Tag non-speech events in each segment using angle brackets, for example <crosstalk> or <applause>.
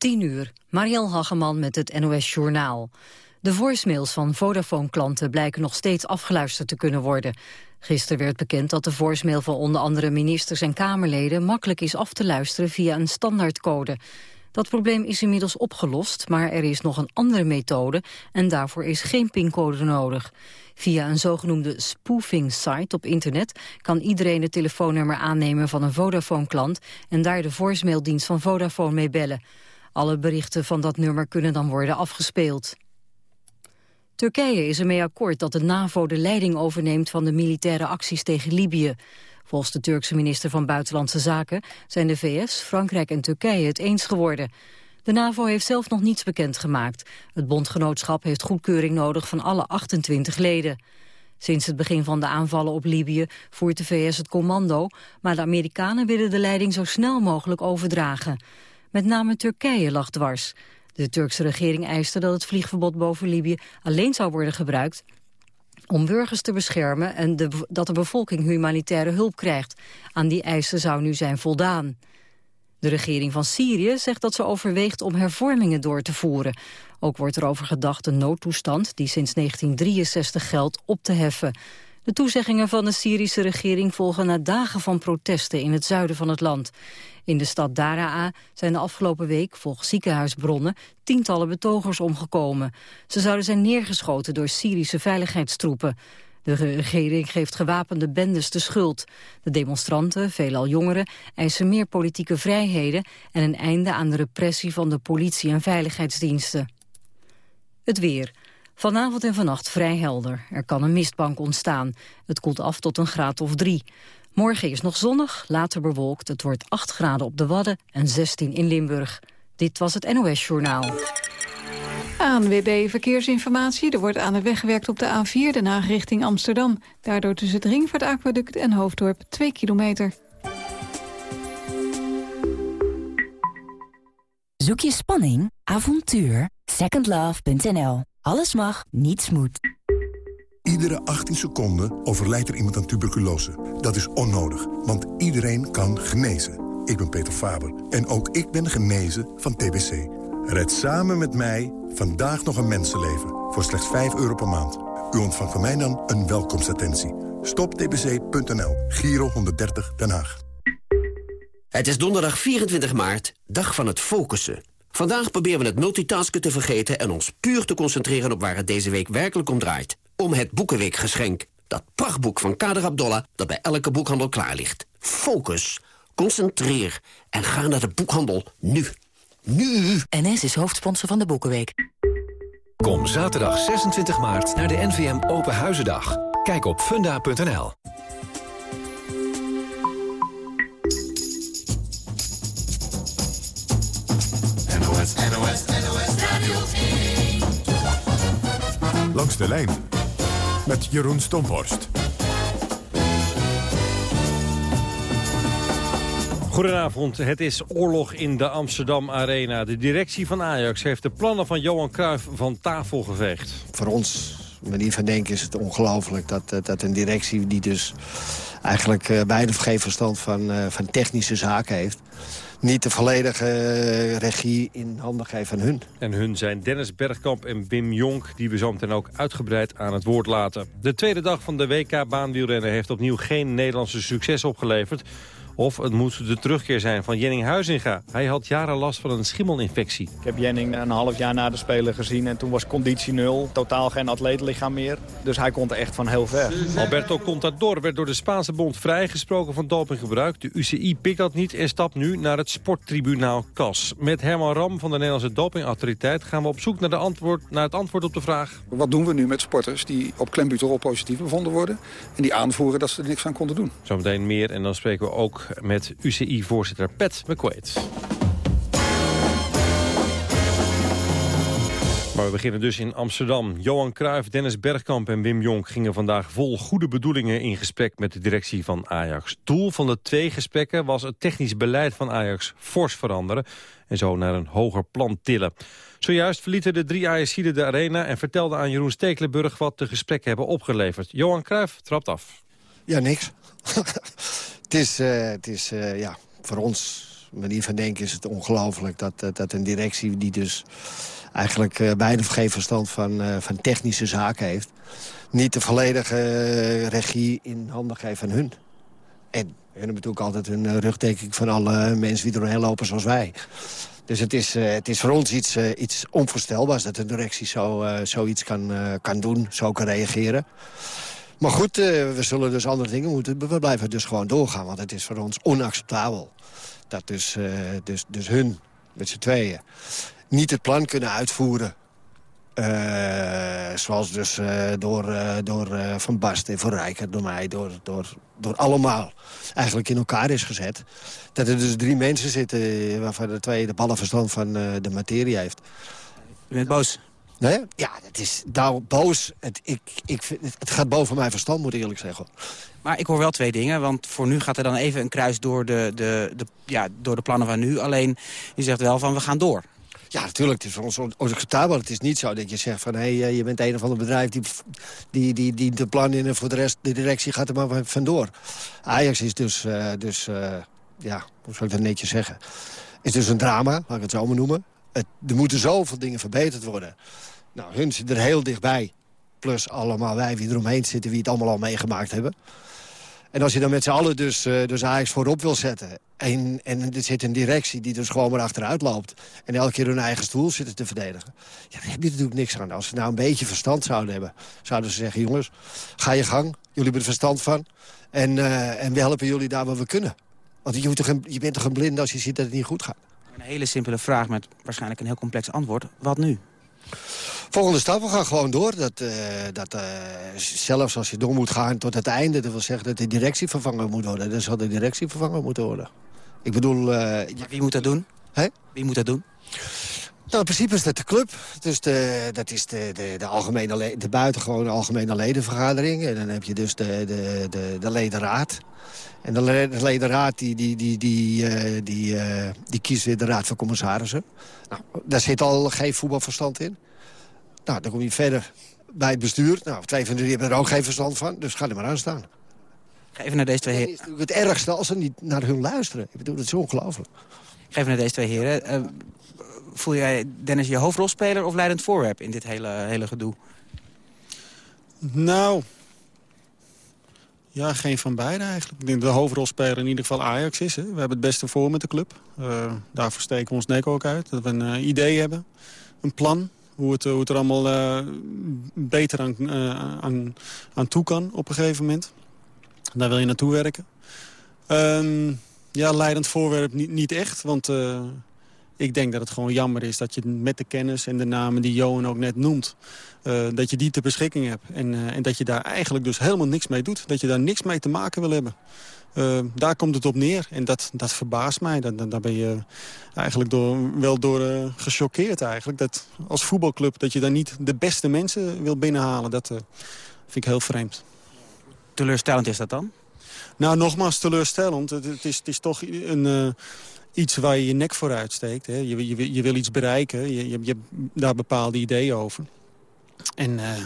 10 uur, Marielle Hageman met het NOS Journaal. De voicemails van Vodafone-klanten blijken nog steeds afgeluisterd te kunnen worden. Gisteren werd bekend dat de voicemail van onder andere ministers en Kamerleden makkelijk is af te luisteren via een standaardcode. Dat probleem is inmiddels opgelost, maar er is nog een andere methode en daarvoor is geen pincode nodig. Via een zogenoemde spoofing site op internet kan iedereen het telefoonnummer aannemen van een Vodafone-klant en daar de voicemaildienst van Vodafone mee bellen. Alle berichten van dat nummer kunnen dan worden afgespeeld. Turkije is ermee akkoord dat de NAVO de leiding overneemt van de militaire acties tegen Libië. Volgens de Turkse minister van Buitenlandse Zaken zijn de VS, Frankrijk en Turkije het eens geworden. De NAVO heeft zelf nog niets bekendgemaakt. Het bondgenootschap heeft goedkeuring nodig van alle 28 leden. Sinds het begin van de aanvallen op Libië voert de VS het commando... maar de Amerikanen willen de leiding zo snel mogelijk overdragen. Met name Turkije lag dwars. De Turkse regering eiste dat het vliegverbod boven Libië alleen zou worden gebruikt om burgers te beschermen en de, dat de bevolking humanitaire hulp krijgt. Aan die eisen zou nu zijn voldaan. De regering van Syrië zegt dat ze overweegt om hervormingen door te voeren. Ook wordt er over gedacht een noodtoestand die sinds 1963 geldt op te heffen. De toezeggingen van de Syrische regering volgen na dagen van protesten in het zuiden van het land. In de stad Daraa zijn de afgelopen week, volgens ziekenhuisbronnen, tientallen betogers omgekomen. Ze zouden zijn neergeschoten door Syrische veiligheidstroepen. De regering geeft gewapende bendes de schuld. De demonstranten, veelal jongeren, eisen meer politieke vrijheden... en een einde aan de repressie van de politie en veiligheidsdiensten. Het weer. Vanavond en vannacht vrij helder. Er kan een mistbank ontstaan. Het koelt af tot een graad of drie. Morgen is nog zonnig, later bewolkt. Het wordt 8 graden op de Wadden en 16 in Limburg. Dit was het NOS Journaal. ANWB Verkeersinformatie. Er wordt aan de weg gewerkt op de A4, de Haag richting Amsterdam. Daardoor tussen het Ringvaartaquaduct en Hoofddorp 2 kilometer. Zoek je spanning, avontuur? Secondlove.nl. Alles mag, niets moet. Iedere 18 seconden overlijdt er iemand aan tuberculose. Dat is onnodig, want iedereen kan genezen. Ik ben Peter Faber en ook ik ben genezen van TBC. Red samen met mij vandaag nog een mensenleven voor slechts 5 euro per maand. U ontvangt van mij dan een welkomstattentie. Stoptbc.nl, Giro 130 Den Haag. Het is donderdag 24 maart, dag van het focussen. Vandaag proberen we het multitasken te vergeten... en ons puur te concentreren op waar het deze week werkelijk om draait. Om het Boekenweekgeschenk. Dat prachtboek van Kader Abdollah dat bij elke boekhandel klaar ligt. Focus. Concentreer. En ga naar de boekhandel nu. Nu! NS is hoofdsponsor van de Boekenweek. Kom zaterdag 26 maart naar de NVM Open Huizendag. Kijk op funda.nl. NOS, NOS, NOS Radio 1. Langs de lijn met Jeroen Stomhorst. Goedenavond, het is oorlog in de Amsterdam Arena. De directie van Ajax heeft de plannen van Johan Cruijff van tafel geveegd. Voor ons, manier van denken, is het ongelooflijk dat, dat een directie die dus eigenlijk uh, weinig geen verstand van, uh, van technische zaken heeft niet de volledige uh, regie in handen geven van hun. En hun zijn Dennis Bergkamp en Wim Jonk... die we zo meteen ook uitgebreid aan het woord laten. De tweede dag van de WK-baanwielrennen heeft opnieuw geen Nederlandse succes opgeleverd... Of het moet de terugkeer zijn van Jenning Huizinga. Hij had jaren last van een schimmelinfectie. Ik heb Jenning een half jaar na de Spelen gezien en toen was conditie nul. Totaal geen atleetlichaam meer. Dus hij komt echt van heel ver. Alberto Contador werd door de Spaanse bond vrijgesproken van dopinggebruik. De UCI pikt dat niet en stapt nu naar het sporttribunaal CAS. Met Herman Ram van de Nederlandse dopingautoriteit gaan we op zoek naar, de antwoord, naar het antwoord op de vraag. Wat doen we nu met sporters die op klembuterol positief bevonden worden... en die aanvoeren dat ze er niks aan konden doen? Zometeen meer en dan spreken we ook met UCI-voorzitter Pat McQuaid. Maar we beginnen dus in Amsterdam. Johan Cruijff, Dennis Bergkamp en Wim Jonk gingen vandaag vol goede bedoelingen in gesprek met de directie van Ajax. Doel van de twee gesprekken was het technisch beleid van Ajax fors veranderen en zo naar een hoger plan tillen. Zojuist verlieten de drie Ajaxiden de arena en vertelden aan Jeroen Stekelenburg wat de gesprekken hebben opgeleverd. Johan Cruijff trapt af. Ja, niks. Het is, uh, het is uh, ja, voor ons manier van denken is het ongelooflijk dat, dat een directie die dus eigenlijk bijna geen verstand van, van technische zaken heeft... niet de volledige regie in handen geeft van hun. En hun hebben natuurlijk altijd een rugdekking van alle mensen die eromheen lopen zoals wij. Dus het is, het is voor ons iets, iets onvoorstelbaars dat de directie zo, zoiets kan, kan doen, zo kan reageren. Maar goed, we zullen dus andere dingen moeten. We blijven dus gewoon doorgaan, want het is voor ons onacceptabel. Dat dus, dus, dus hun, met z'n tweeën, niet het plan kunnen uitvoeren. Uh, zoals dus door, uh, door Van Basten, Van Rijker, door mij, door, door, door allemaal eigenlijk in elkaar is gezet. Dat er dus drie mensen zitten waarvan de twee de ballenverstand van de materie heeft. U bent boos? Nee? Ja, het is nou boos. Het, ik, ik, het gaat boven mijn verstand, moet ik eerlijk zeggen. Maar ik hoor wel twee dingen, want voor nu gaat er dan even een kruis door de, de, de, ja, door de plannen van nu. Alleen, u zegt wel van we gaan door. Ja, natuurlijk. Het is voor ons acceptabel. Het is niet zo dat je zegt van... hé, hey, je bent een of ander bedrijf die, die, die, die de plan in... en voor de rest, de directie gaat er maar vandoor. Ajax is dus, uh, dus uh, ja, hoe zou ik dat netjes zeggen... is dus een drama, laat ik het zo maar noemen. Er moeten zoveel dingen verbeterd worden. Nou, hun zitten er heel dichtbij. Plus allemaal wij die eromheen zitten... wie het allemaal al meegemaakt hebben. En als je dan met z'n allen dus, uh, dus Ajax voorop wil zetten... En, en er zit een directie die dus gewoon maar achteruit loopt... en elke keer hun eigen stoel zitten te verdedigen... ja, daar heb je natuurlijk niks aan. Als ze nou een beetje verstand zouden hebben... zouden ze zeggen, jongens, ga je gang. Jullie hebben er verstand van. En, uh, en we helpen jullie daar waar we kunnen. Want je, toch je bent toch een blind als je ziet dat het niet goed gaat. Een hele simpele vraag met waarschijnlijk een heel complex antwoord. Wat nu? Volgende stap, we gaan gewoon door. Dat, uh, dat uh, zelfs als je door moet gaan tot het einde... dat wil zeggen dat de directie vervangen moet worden. Dan zal de directie vervangen moeten worden. Ik bedoel... Uh, wie moet dat doen? Hè? Wie moet dat doen? Nou, in principe is dat de club. Dus de, dat is de, de, de, algemene, de buitengewone algemene ledenvergadering. En dan heb je dus de, de, de, de ledenraad. En de, ledenraad die, die, die, die, uh, die, uh, die kiest weer de raad van commissarissen. Nou, daar zit al geen voetbalverstand in. Nou, dan kom je verder bij het bestuur. Nou, twee van jullie hebben er ook geen verstand van, dus ga er maar aan staan. Ga even naar deze twee heren. Het is natuurlijk het ergste als ze niet naar hun luisteren. Ik bedoel, dat is ongelooflijk. Ga even naar deze twee heren. Uh, voel jij Dennis je hoofdrolspeler of leidend voorwerp in dit hele, hele gedoe? Nou, ja, geen van beide eigenlijk. Ik denk dat de hoofdrolspeler in ieder geval Ajax is. Hè. We hebben het beste voor met de club. Uh, daarvoor steken we ons nek ook uit. Dat we een uh, idee hebben, een plan. Hoe het, hoe het er allemaal beter aan, aan, aan toe kan op een gegeven moment. Daar wil je naartoe werken. Um, ja, leidend voorwerp niet, niet echt. Want ik denk dat het gewoon jammer is dat je met de kennis en de namen die Johan ook net noemt... Uh, dat je die ter beschikking hebt. En, uh, en dat je daar eigenlijk dus helemaal niks mee doet. Dat je daar niks mee te maken wil hebben. Uh, daar komt het op neer. En dat, dat verbaast mij. Daar ben je eigenlijk door, wel door gechoqueerd eigenlijk. Dat als voetbalclub dat je daar niet de beste mensen wil binnenhalen. Dat vind ik heel vreemd teleurstellend is dat dan? Nou, nogmaals teleurstellend. Het, het is, het is toch een, uh, iets waar je je nek voor uitsteekt. Hè. Je, je, je wil iets bereiken. Je, je, je, hebt daar bepaalde ideeën over. En uh,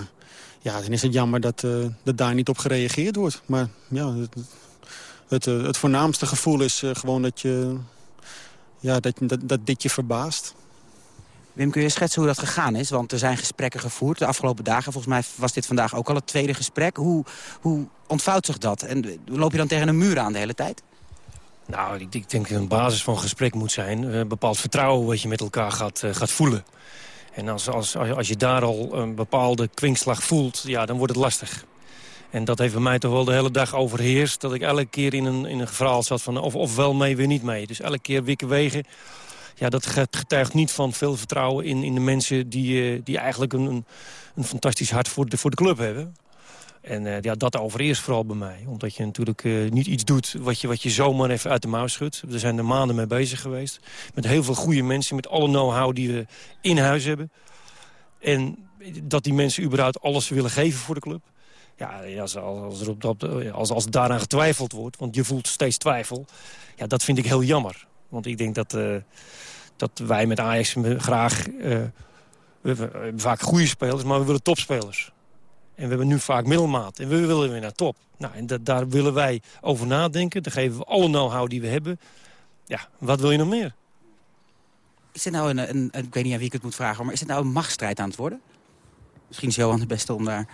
ja, dan is het jammer dat, uh, dat daar niet op gereageerd wordt. Maar ja, het, het, het voornaamste gevoel is gewoon dat, je, ja, dat, dat, dat dit je verbaast. Wim, kun je schetsen hoe dat gegaan is? Want er zijn gesprekken gevoerd de afgelopen dagen. Volgens mij was dit vandaag ook al het tweede gesprek. Hoe, hoe ontvouwt zich dat? En loop je dan tegen een muur aan de hele tijd? Nou, ik, ik denk dat een basis van gesprek moet zijn. Een bepaald vertrouwen wat je met elkaar gaat, uh, gaat voelen. En als, als, als je daar al een bepaalde kwinkslag voelt, ja, dan wordt het lastig. En dat heeft bij mij toch wel de hele dag overheerst. Dat ik elke keer in een, in een verhaal zat van of, of wel mee, weer niet mee. Dus elke keer wikken wegen ja, dat getuigt niet van veel vertrouwen in, in de mensen... die, uh, die eigenlijk een, een, fantastisch hart voor de, voor de club hebben. En uh, ja, dat overeerst vooral bij mij. Omdat je natuurlijk uh, niet iets doet wat je, wat je zomaar even uit de mouw schudt. We zijn er maanden mee bezig geweest. Met heel veel goede mensen, met alle know-how die we in huis hebben. En dat die mensen überhaupt alles willen geven voor de club. Ja, als, als, er op, als, als daaraan getwijfeld wordt, want je voelt steeds twijfel... ja, dat vind ik heel jammer. Want ik denk dat, dat wij met Ajax graag... We vaak goede spelers, maar we willen topspelers. En we hebben nu vaak middelmaat. En we willen weer naar top. Nou, en dat, daar willen wij over nadenken. Daar geven we alle know-how die we hebben. ja, wat wil je nog meer? Is dit nou een, een, een, ik weet niet aan wie ik het moet vragen, maar is het nou een machtsstrijd aan het worden? Misschien is Johan de beste om daar...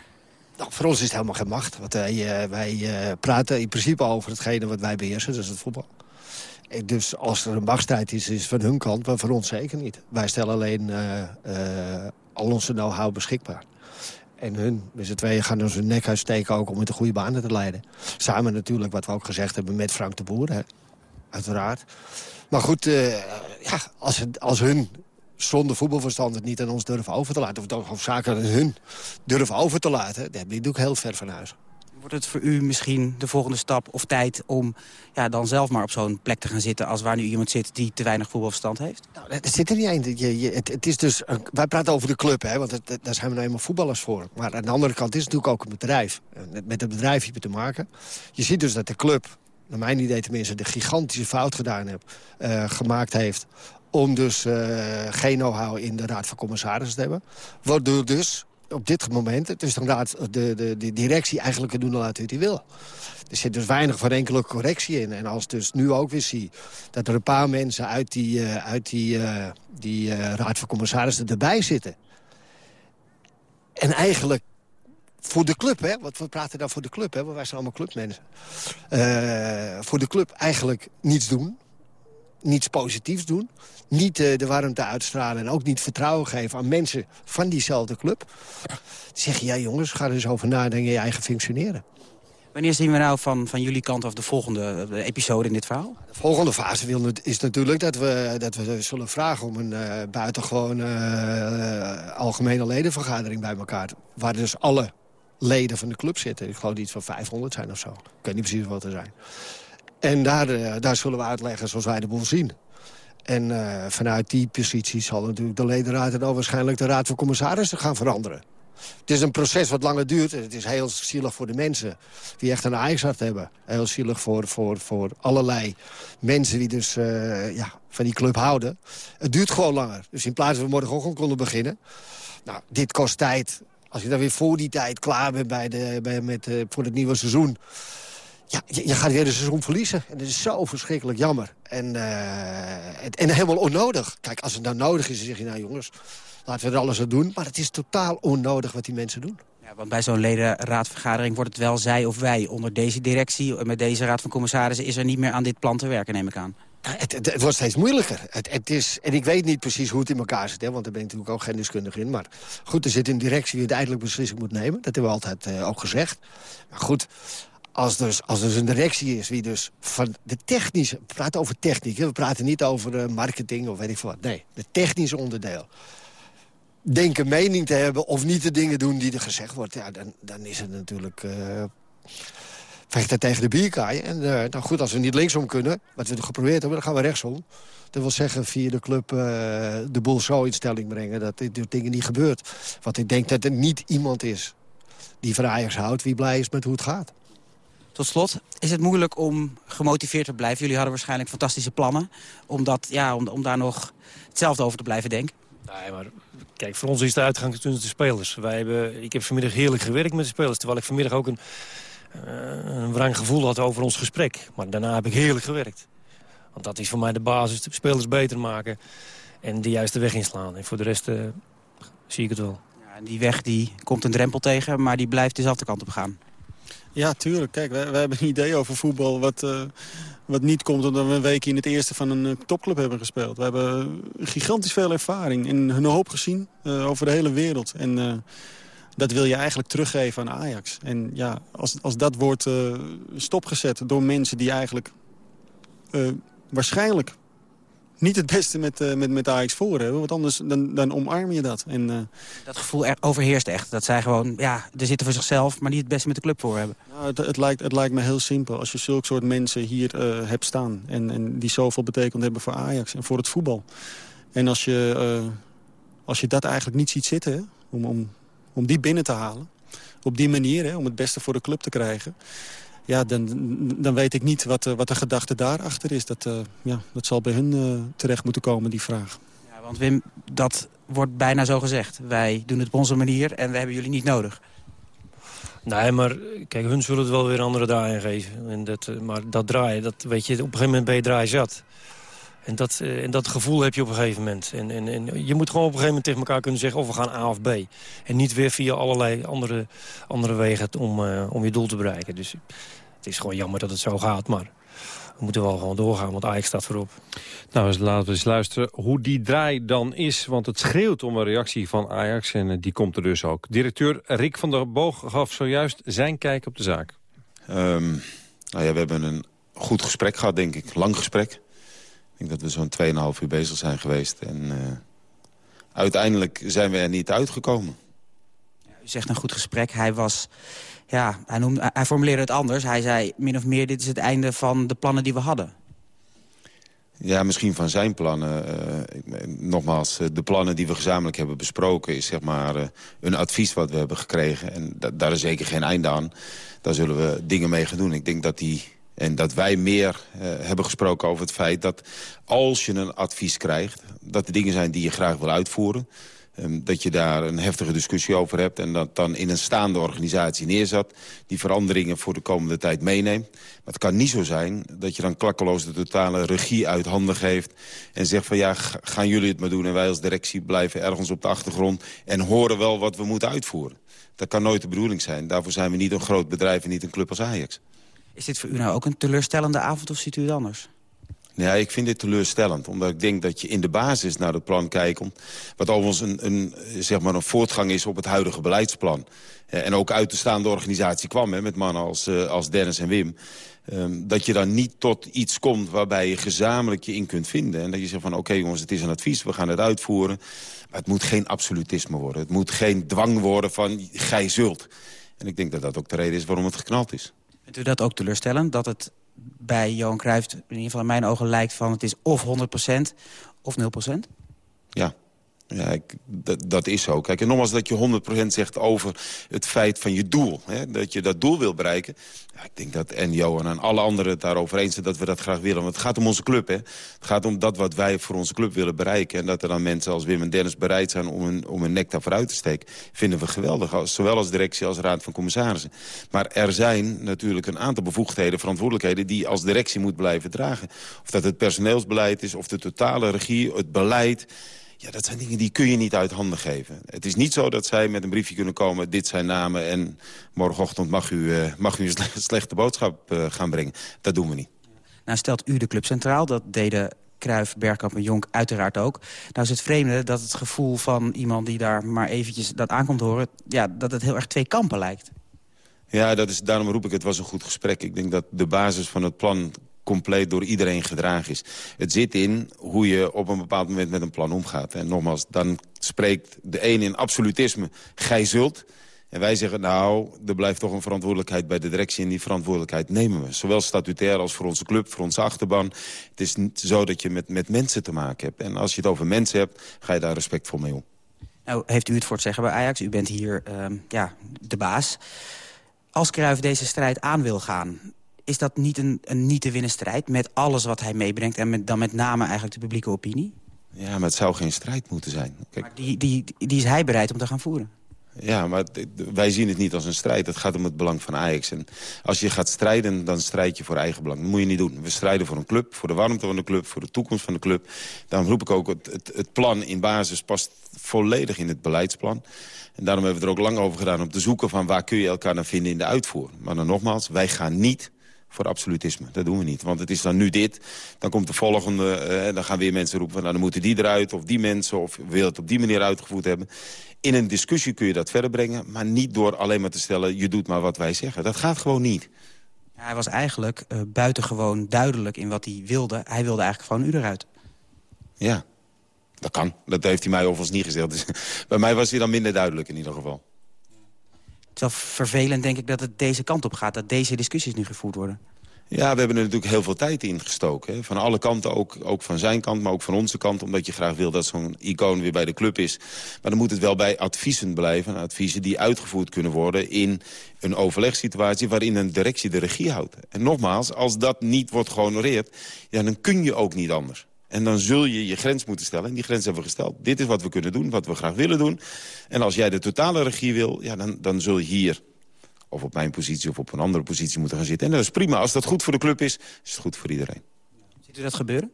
Nou, voor ons is het helemaal geen macht. Want wij, uh, wij uh, praten in principe over hetgene wat wij beheersen, dat is het voetbal. Dus als er een machtsstrijd is, is van hun kant, maar voor ons zeker niet. Wij stellen alleen uh, al onze know-how beschikbaar. En hun, met z'n tweeën, gaan ons hun nek uitsteken ook om met de goede banen te leiden. Samen natuurlijk, wat we ook gezegd hebben, met Frank de Boer, hè. uiteraard. Maar goed, uh, ja, als, als hun zonder voetbalverstand het niet aan ons durven over te laten... of, of zaken aan hun durven over te laten, dan ben ik ook heel ver van huis. Wordt het voor u misschien de volgende stap of tijd om ja, dan zelf maar op zo'n plek te gaan zitten... als waar nu iemand zit die te weinig voetbalverstand heeft? Nou, zit er niet. Je, het, het, is dus, wij praten over de club, hè, want daar zijn we nou eenmaal voetballers voor. Maar aan de andere kant is het natuurlijk ook een bedrijf. Met het bedrijf heb je te maken. Je ziet dus dat de club, naar mijn idee tenminste... de gigantische fout gedaan heeft, uh, gemaakt heeft om dus uh, geen know-how in de Raad van Commissarissen te hebben. Waardoor dus op dit moment het is de, raad, de, de, directie eigenlijk doen laten wat hij wil. Er zit dus weinig van enkele correctie in. En als dus nu ook weer zie dat er een paar mensen uit die, uh, uit die, uh, die uh, Raad van Commissarissen erbij zitten. En eigenlijk voor de club, hè, want we praten dan voor de club, hè, want wij zijn allemaal clubmensen. voor de club eigenlijk niets doen niets positiefs doen. Niet uh, de warmte uitstralen en ook niet vertrouwen geven aan mensen van diezelfde club. Dan zeg je, ja jongens, ga er eens over nadenken je eigen functioneren. Wanneer zien we nou van, van jullie kant of de volgende de episode in dit verhaal? De volgende fase wil, is natuurlijk dat we, dat we zullen vragen om een uh, buitengewoon uh, algemene ledenvergadering bij elkaar. Waar dus alle leden van de club zitten. Ik geloof iets van 500 zijn of zo. Ik weet niet precies wat er zijn. En daar, uh, daar zullen we uitleggen zoals wij de boel zien. En uh, vanuit die positie zal natuurlijk de ledenraad... en dan waarschijnlijk de raad van commissarissen gaan veranderen. Het is een proces wat langer duurt. Het is heel zielig voor de mensen die echt een ijshart hebben. Heel zielig voor, voor, voor allerlei mensen die dus uh, ja, van die club houden. Het duurt gewoon langer. Dus in plaats van we morgenochtend konden beginnen... Nou, dit kost tijd. Als je dan weer voor die tijd klaar bent bij de, bij, met, voor het nieuwe seizoen... Ja, je, je, gaat weer een seizoen verliezen. En dat is zo verschrikkelijk jammer. En, uh, en, en, helemaal onnodig. Kijk, als het nou nodig is, dan zeg je... nou jongens, laten we er alles aan doen. Maar het is totaal onnodig wat die mensen doen. Ja, want bij zo'n ledenraadvergadering wordt het wel zij of wij. Onder deze directie, met deze raad van commissarissen... is er niet meer aan dit plan te werken, neem ik aan. Het, het, het, wordt steeds moeilijker. Het, het, is, en ik weet niet precies hoe het in elkaar zit, hè, want daar ben ik natuurlijk ook geen deskundige in. Maar goed, er zit een directie die uiteindelijk beslissing moet nemen. Dat hebben we altijd uh, ook gezegd. Maar goed, als dus, als dus een directie is wie dus van de technische... We praten over techniek, we praten niet over uh, marketing of weet ik veel wat. Nee, het technische onderdeel. Denken mening te hebben of niet de dingen doen die er gezegd wordt... Ja, dan, dan is het natuurlijk... Uh, vechten tegen de bierkaai. En uh, nou goed, als we niet linksom kunnen, wat we geprobeerd hebben... dan gaan we rechtsom. Dat wil zeggen via de club de boel zo in stelling brengen... dat dit dingen niet gebeurt. Want ik denk dat er niet iemand is die Ajax houdt... wie blij is met hoe het gaat. Tot slot, is het moeilijk om gemotiveerd te blijven? Jullie hadden waarschijnlijk fantastische plannen om, dat, ja, om, om daar nog hetzelfde over te blijven denken. Nee, maar kijk, voor ons is de uitgangspunt de spelers. Wij hebben, ik heb vanmiddag heerlijk gewerkt met de spelers... terwijl ik vanmiddag ook een, uh, een wrang gevoel had over ons gesprek. Maar daarna heb ik heerlijk gewerkt. Want dat is voor mij de basis, de spelers beter maken... en de juiste weg inslaan. En voor de rest uh, zie ik het wel. Ja, en die weg die komt een drempel tegen, maar die blijft dezelfde kant op gaan. Ja, tuurlijk. Kijk, wij, hebben een idee over voetbal wat, uh, wat niet komt omdat we een week in het eerste van een uh, topclub hebben gespeeld. We hebben gigantisch veel ervaring en hun hoop gezien uh, over de hele wereld. En dat wil je eigenlijk teruggeven aan Ajax. En ja, als, als dat wordt stopgezet door mensen die eigenlijk waarschijnlijk niet het beste met, uh, met, met Ajax voor hebben. Want anders dan, dan omarm je dat. En, uh... Dat gevoel er overheerst echt. Dat zij gewoon, ja, er zitten voor zichzelf, maar niet het beste met de club voor hebben. Nou, het, het, lijkt, het lijkt me heel simpel. Als je zulke soort mensen hier uh, hebt staan... En, en die zoveel betekend hebben voor Ajax en voor het voetbal. En als je, als je dat eigenlijk niet ziet zitten, hè, om, om, om die binnen te halen... op die manier, hè, om het beste voor de club te krijgen ja, dan, dan weet ik niet wat, wat de gedachte daarachter is. Dat, uh, ja, dat zal bij hun uh, terecht moeten komen, die vraag. Ja, want Wim, dat wordt bijna zo gezegd. Wij doen het op onze manier en we hebben jullie niet nodig. Nee, maar kijk, hun zullen het wel weer andere draaien geven. En dat, maar dat draaien, dat weet je, op een gegeven moment ben je draai zat. En dat, eh, en dat gevoel heb je op een gegeven moment. En, en, en je moet gewoon op een gegeven moment tegen elkaar kunnen zeggen... of we gaan A of B. En niet weer via allerlei andere, andere wegen om, uh, om je doel te bereiken. Dus het is gewoon jammer dat het zo gaat, maar... We moeten wel gewoon doorgaan, want Ajax staat voorop. Nou, dus laten we eens luisteren hoe die draai dan is. Want het schreeuwt om een reactie van Ajax en eh, die komt er dus ook. Directeur Rick van der Boog gaf zojuist zijn kijk op de zaak. Um, nou ja, we hebben een goed gesprek gehad, denk ik. Lang gesprek. Ik denk dat we zo'n 2,5 uur bezig zijn geweest. En uh, uiteindelijk zijn we er niet uitgekomen. U zegt een goed gesprek. Hij was ja, hij, noemde, hij formuleerde het anders. Hij zei min of meer, dit is het einde van de plannen die we hadden. Ja, misschien van zijn plannen. Uh, nogmaals, eh, de plannen die we gezamenlijk hebben besproken... is zeg maar uh, een advies wat we hebben gekregen. En daar is zeker geen einde aan. Daar zullen we dingen mee gaan doen. Ik denk dat die... En dat wij meer hebben gesproken over het feit dat als je een advies krijgt... dat er dingen zijn die je graag wil uitvoeren... Ehm, dat je daar een heftige discussie over hebt... en dat dan in een staande organisatie neerzat... die veranderingen voor de komende tijd meeneemt. Maar het kan niet zo zijn dat je dan klakkeloos de totale regie uit handen geeft... en zegt van ja, gaan jullie het maar doen... en wij als directie blijven ergens op de achtergrond... en horen wel wat we moeten uitvoeren. Dat kan nooit de bedoeling zijn. Daarvoor zijn we niet een groot bedrijf en niet een club als Ajax. Is dit voor u nou ook een teleurstellende avond of ziet u het anders? Ja, ik vind dit teleurstellend. Omdat ik denk dat je in de basis naar het plan kijkt... wat overigens een, een, zeg maar een voortgang is op het huidige beleidsplan. Eh, en ook uit de staande organisatie kwam, hè, met mannen als, uh, als Dennis en Wim... Um, dat je dan niet tot iets komt waarbij je gezamenlijk je in kunt vinden. En dat je zegt van oké jongens, het is een advies, we gaan het uitvoeren. Maar het moet geen absolutisme worden. Het moet geen dwang worden van gij zult. En ik denk dat dat ook de reden is waarom het geknald is. Vindt u dat ook teleurstellend? Dat het bij Johan Cruijff in ieder geval in mijn ogen lijkt van... het is of 100% of 0%? Ja, ja, dat, is zo. Kijk, en nogmaals dat je 100% zegt over het feit van je doel. Hè, dat je dat doel wil bereiken. Ja, ik denk dat en Johan en alle anderen het daarover eens zijn dat we dat graag willen. Want het gaat om onze club. Hè. Het gaat om dat wat wij voor onze club willen bereiken. En dat er dan mensen als Wim en Dennis bereid zijn om hun, om hun nek daarvoor uit te steken. Vinden we geweldig. Als, zowel als directie als raad van commissarissen. Maar er zijn natuurlijk een aantal bevoegdheden, verantwoordelijkheden... die als directie moet blijven dragen. Of dat het personeelsbeleid is, of de totale regie, het beleid... Ja, dat zijn dingen die kun je niet uit handen geven. Het is niet zo dat zij met een briefje kunnen komen... dit zijn namen en morgenochtend mag u, uh, mag u een slechte boodschap uh, gaan brengen. Dat doen we niet. Nou stelt u de club centraal, dat deden Kruif, Bergkamp en Jonk uiteraard ook. Nou is het vreemde dat het gevoel van iemand die daar maar eventjes dat aankomt horen... Ja, dat het heel erg twee kampen lijkt. Ja, dat is, daarom roep ik het was een goed gesprek. Ik denk dat de basis van het plan compleet door iedereen gedragen is. Het zit in hoe je op een bepaald moment met een plan omgaat. En nogmaals, dan spreekt de een in absolutisme, gij zult... En wij zeggen, nou, er blijft toch een verantwoordelijkheid bij de directie... en die verantwoordelijkheid nemen we. Zowel statutair als voor onze club, voor onze achterban. Het is niet zo dat je met, met mensen te maken hebt. En als je het over mensen hebt, ga je daar respectvol mee om. Nou, heeft u het voor het zeggen bij Ajax? U bent hier uh, ja, de baas. Als Cruijff deze strijd aan wil gaan is dat niet een, een niet te winnen strijd met alles wat hij meebrengt... en met, dan met name eigenlijk de publieke opinie? Ja, maar het zou geen strijd moeten zijn. Kijk. Maar die, die, die is hij bereid om te gaan voeren? Ja, maar wij zien het niet als een strijd. Het gaat om het belang van Ajax. En als je gaat strijden, dan strijd je voor eigen belang. Dat moet je niet doen. We strijden voor een club, voor de warmte van de club... voor de toekomst van de club. Daarom roep ik ook, het, het, het plan in basis past volledig in het beleidsplan. En daarom hebben we er ook lang over gedaan om te zoeken... van waar kun je elkaar dan vinden in de uitvoer. Maar dan nogmaals, wij gaan niet voor absolutisme. Dat doen we niet. Want het is dan nu dit, dan komt de volgende... Eh, dan gaan weer mensen roepen van nou, dan moeten die eruit... of die mensen, of wil het op die manier uitgevoerd hebben. In een discussie kun je dat verder brengen... maar niet door alleen maar te stellen, je doet maar wat wij zeggen. Dat gaat gewoon niet. Hij was eigenlijk uh, buitengewoon duidelijk in wat hij wilde. Hij wilde eigenlijk gewoon u eruit. Ja, dat kan. Dat heeft hij mij overigens niet gezegd. Dus <laughs> bij mij was hij dan minder duidelijk in ieder geval. Is wel vervelend, denk ik, dat het deze kant op gaat. Dat deze discussies nu gevoerd worden. Ja, we hebben er natuurlijk heel veel tijd in gestoken. Hè. Van alle kanten, ook, ook van zijn kant, maar ook van onze kant. Omdat je graag wil dat zo'n icoon weer bij de club is. Maar dan moet het wel bij adviezen blijven. Adviezen die uitgevoerd kunnen worden in een overlegssituatie... waarin een directie de regie houdt. En nogmaals, als dat niet wordt gehonoreerd... Ja, dan kun je ook niet anders. En dan zul je je grens moeten stellen. En die grens hebben we gesteld. Dit is wat we kunnen doen, wat we graag willen doen. En als jij de totale regie wil, ja, dan, dan zul je hier of op mijn positie of op een andere positie moeten gaan zitten. En dat is prima. Als dat goed voor de club is, is het goed voor iedereen. Ziet u dat gebeuren?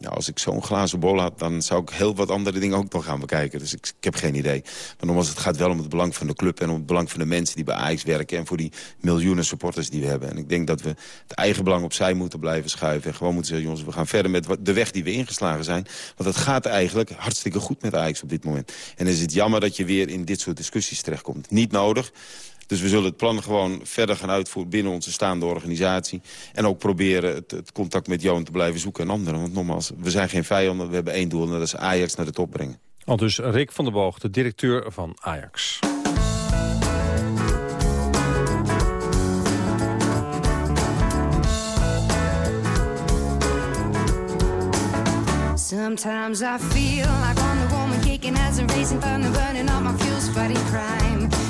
Nou, als ik zo'n glazen bol had, dan zou ik heel wat andere dingen ook nog gaan bekijken. Dus ik, ik heb geen idee. Maar nogmaals, het gaat wel om het belang van de club... en om het belang van de mensen die bij Ajax werken... en voor die miljoenen supporters die we hebben. En ik denk dat we het eigen belang opzij moeten blijven schuiven... en gewoon moeten zeggen, jongens, we gaan verder met de weg die we ingeslagen zijn. Want het gaat eigenlijk hartstikke goed met Ajax op dit moment. En is het jammer dat je weer in dit soort discussies terechtkomt. Niet nodig. Dus we zullen het plan gewoon verder gaan uitvoeren binnen onze staande organisatie. En ook proberen het, het contact met Johan te blijven zoeken en anderen. Want nogmaals, we zijn geen vijanden, we hebben één doel en dat is Ajax naar de top brengen. Al dus Rick van der Boog, de directeur van Ajax. Sometimes I feel like I'm the woman kicking as a racing thunder, burning all my fuels, fighting crime.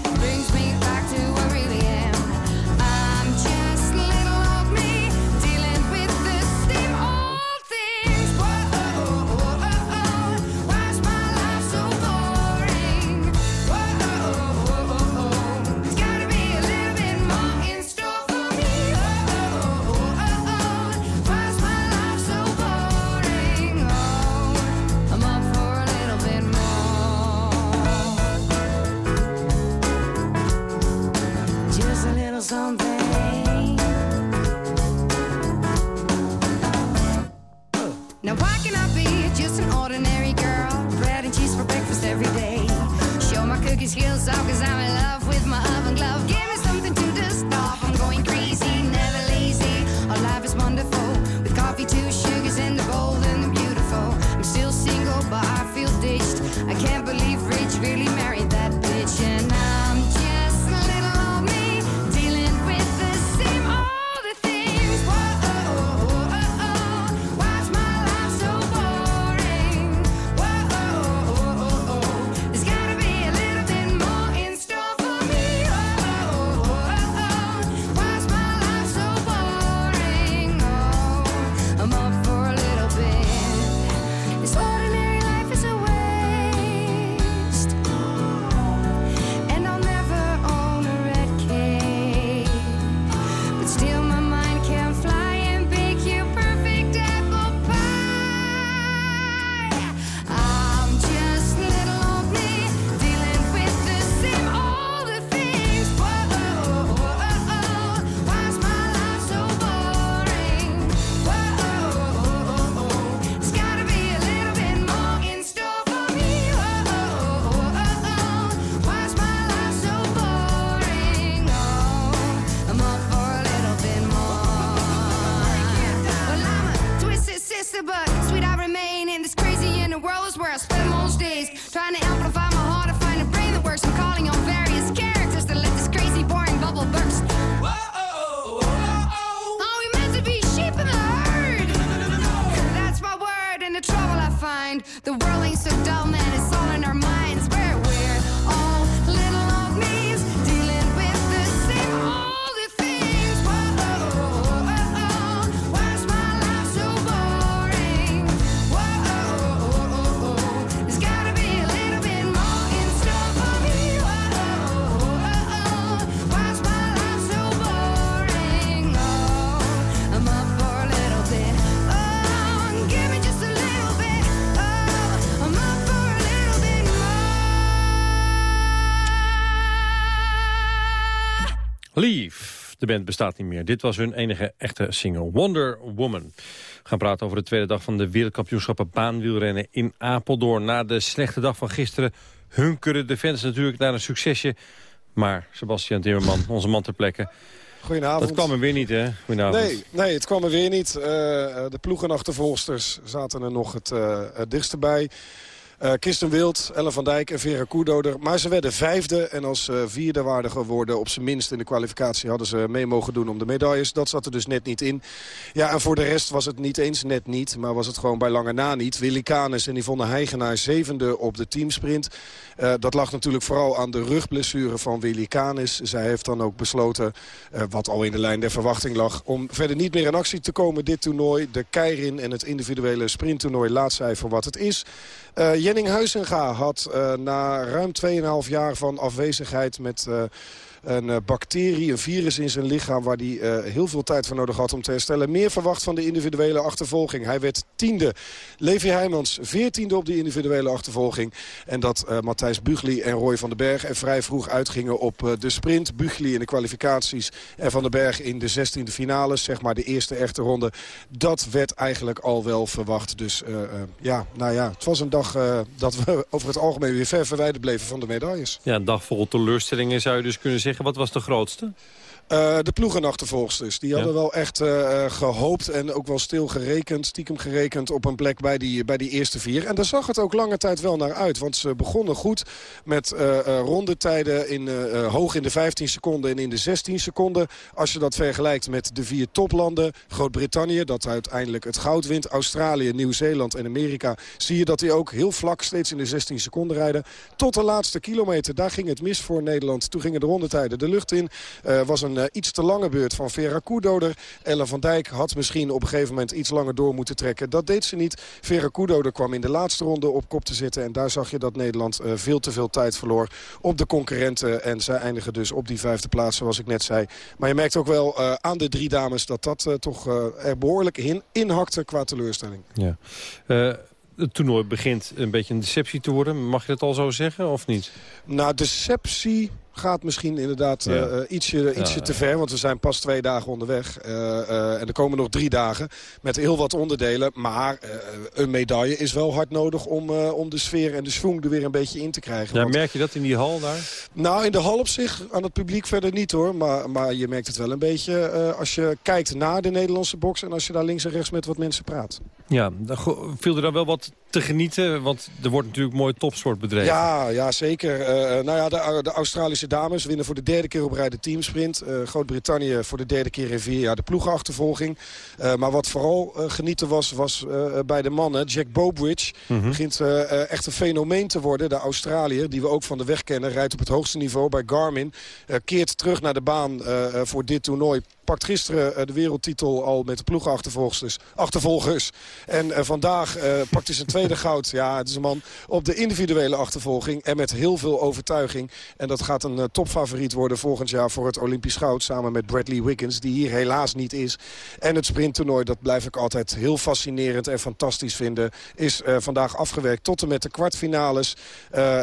Cookie skills off cause band bestaat niet meer. Dit was hun enige echte single, Wonder Woman. We gaan praten over de tweede dag van de wereldkampioenschappen baanwielrennen in Apeldoorn. Na de slechte dag van gisteren hunkeren de fans natuurlijk naar een succesje. Maar Sebastian Timmerman, onze man ter plekke... Goedenavond. Dat kwam er weer niet, hè? Goedenavond. Nee, nee, het kwam er weer niet. Uh, de ploegenachtervolgsters zaten er nog het, uh, het dichtst bij. Uh, Kirsten Wild, Ellen van Dijk en Vera Koerdoder. Maar ze werden vijfde en als uh, vierde waren geworden op zijn minst in de kwalificatie hadden ze mee mogen doen om de medailles. Dat zat er dus net niet in. Ja, en voor de rest was het niet eens net niet, maar was het gewoon bij lange na niet. Willy Canes en Yvonne Heigenaar zevende op de teamsprint. Uh, dat lag natuurlijk vooral aan de rugblessure van Willy Canis. Zij heeft dan ook besloten, wat al in de lijn der verwachting lag... om verder niet meer in actie te komen dit toernooi. De Keirin en het individuele sprinttoernooi laat zij voor wat het is. Uh, Jenning Huizinga had na ruim 2,5 jaar van afwezigheid met een uh, bacterie, een virus in zijn lichaam... waar hij uh, heel veel tijd voor nodig had om te herstellen. Meer verwacht van de individuele achtervolging. Hij werd tiende. Levi Heijmans veertiende op de individuele achtervolging. En dat uh, Matthijs Bugli en Roy van den Berg er vrij vroeg uitgingen op de sprint. Bugli in de kwalificaties en Van den Berg in de zestiende finales. Zeg maar de eerste echte ronde. Dat werd eigenlijk al wel verwacht. Dus ja, nou ja, het was een dag dat we over het algemeen weer ver verwijderd bleven van de medailles. Ja, een dag vol teleurstellingen zou je dus kunnen zeggen wat was de grootste? Uh, de ploegenachtervolgsters. Die hadden wel echt uh, gehoopt en ook wel stil gerekend, stiekem gerekend op een plek bij die, bij die eerste vier. En daar zag het ook lange tijd wel naar uit. Want ze begonnen goed met uh, rondetijden in, hoog in de 15 seconden en in de 16 seconden. Als je dat vergelijkt met de vier toplanden. Groot-Brittannië, dat uiteindelijk het goud wint. Australië, Nieuw-Zeeland en Amerika. Zie je dat die ook heel vlak steeds in de 16 seconden rijden. Tot de laatste kilometer, daar ging het mis voor Nederland. Toen gingen de rondetijden de lucht in. was een uh, iets te lange beurt van Vera Koedoder. Ellen van Dijk had misschien op een gegeven moment iets langer door moeten trekken. Dat deed ze niet. Vera Koedoder kwam in de laatste ronde op kop te zitten. En daar zag je dat Nederland uh, veel te veel tijd verloor op de concurrenten. En zij eindigen dus op die vijfde plaats, zoals ik net zei. Maar je merkt ook wel uh, aan de drie dames dat dat toch er behoorlijk in, inhakte qua teleurstelling. Ja. het toernooi begint een beetje een deceptie te worden. Mag je dat al zo zeggen of niet? Nou, deceptie gaat misschien inderdaad ja. uh, ietsje, ietsje ja, te ver. Want we zijn pas twee dagen onderweg. Uh, uh, en er komen nog drie dagen met heel wat onderdelen. Maar een medaille is wel hard nodig om, om de sfeer en de swing er weer een beetje in te krijgen. Ja, want... merk je dat in die hal daar? Nou, in de hal op zich, aan het publiek verder niet hoor. Maar, maar je merkt het wel een beetje als je kijkt naar de Nederlandse box... en als je daar links en rechts met wat mensen praat. Ja, viel er dan wel wat te genieten? Want er wordt natuurlijk mooi topsport bedreven. Ja, ja zeker. nou ja, de, de Australische dames winnen voor de derde keer op rij de teamsprint. Uh, Groot-Brittannië voor de derde keer in vier jaar de ploegenachtervolging. Uh, maar wat vooral genieten was, was bij de mannen. Jack Bobridge mm -hmm. begint echt een fenomeen te worden. De Australiër, die we ook van de weg kennen, rijdt op het hoogste niveau bij Garmin. keert terug naar de baan voor dit toernooi pakt gisteren de wereldtitel al met de ploegenachtervolgers. Achtervolgers. En vandaag pakt hij zijn tweede goud. Ja, het is een man op de individuele achtervolging. En met heel veel overtuiging. En dat gaat een uh, topfavoriet worden volgend jaar voor het Olympisch goud. Samen met Bradley Wiggins, die hier helaas niet is. En het sprinttoernooi, dat blijf ik altijd heel fascinerend en fantastisch vinden. Is vandaag afgewerkt tot en met de kwartfinales.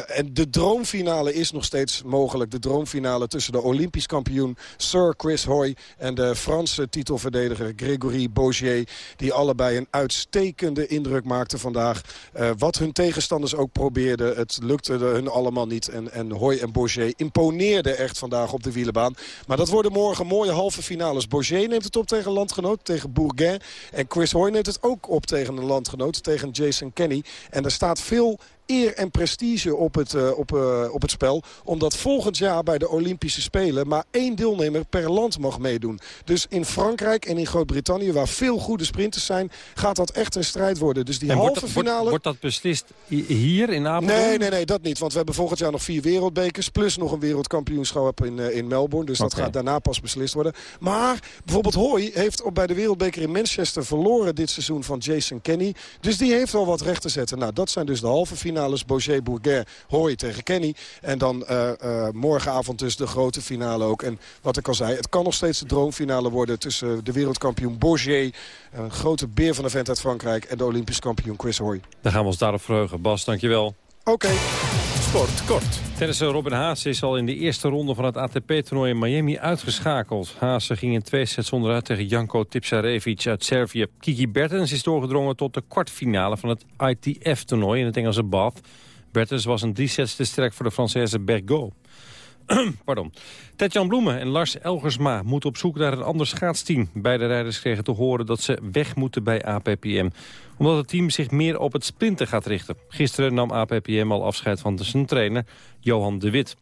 en de droomfinale is nog steeds mogelijk. De droomfinale tussen de Olympisch kampioen Sir Chris Hoy... en de Franse titelverdediger Grégory Bogier. Die allebei een uitstekende indruk maakten vandaag. Uh, wat hun tegenstanders ook probeerden. Het lukte hun allemaal niet. En, en Hoy en Bogier imponeerden echt vandaag op de wielenbaan. Maar dat worden morgen mooie halve finales. Bogier neemt het op tegen een landgenoot, tegen Bourguin. En Chris Hoy neemt het ook op tegen een landgenoot, tegen Jason Kenny. En er staat veel eer en prestige op het, uh, op, uh, op het spel. Omdat volgend jaar bij de Olympische Spelen maar één deelnemer per land mag meedoen. Dus in Frankrijk en in Groot-Brittannië, waar veel goede sprinters zijn... gaat dat echt een strijd worden. Dus die en halve wordt finale... Wordt, wordt, dat beslist hier in Apeldoorn? Nee, nee, nee, dat niet. Want we hebben volgend jaar nog vier wereldbekers... plus nog een wereldkampioenschap in, uh, in Melbourne. Dus okay. dat gaat daarna pas beslist worden. Maar bijvoorbeeld Hoy heeft op bij de wereldbeker in Manchester verloren dit seizoen van Jason Kenny. Dus die heeft al wat recht te zetten. Nou, dat zijn dus de halve finale finales Bourget Bourguin Hooi tegen Kenny. En dan uh, uh, morgenavond dus de grote finale ook. En wat ik al zei, het kan nog steeds de droomfinale worden... tussen de wereldkampioen Bourget, een grote beer van de vent uit Frankrijk... en de Olympisch kampioen Chris Hoy. Daar gaan we ons daarop verheugen. Bas, dankjewel. Oké. Okay. Sport kort. Tennisser Robin Haase is al in de eerste ronde van het ATP-toernooi in Miami uitgeschakeld. Haase ging in twee sets onderuit tegen Janko Tipsarevic uit Servië. Kiki Bertens is doorgedrongen tot de kwartfinale van het ITF-toernooi in het Engelse Bath. Bertens was een drie sets te sterk voor de Française Bergot. <clears throat> Pardon. Tetjan Bloemen en Lars Elgersma moeten op zoek naar een ander schaatsteam. Beide rijders kregen te horen dat ze weg moeten bij APPM. Omdat het team zich meer op het sprinten gaat richten. Gisteren nam APPM al afscheid van zijn trainer Johan de Wit.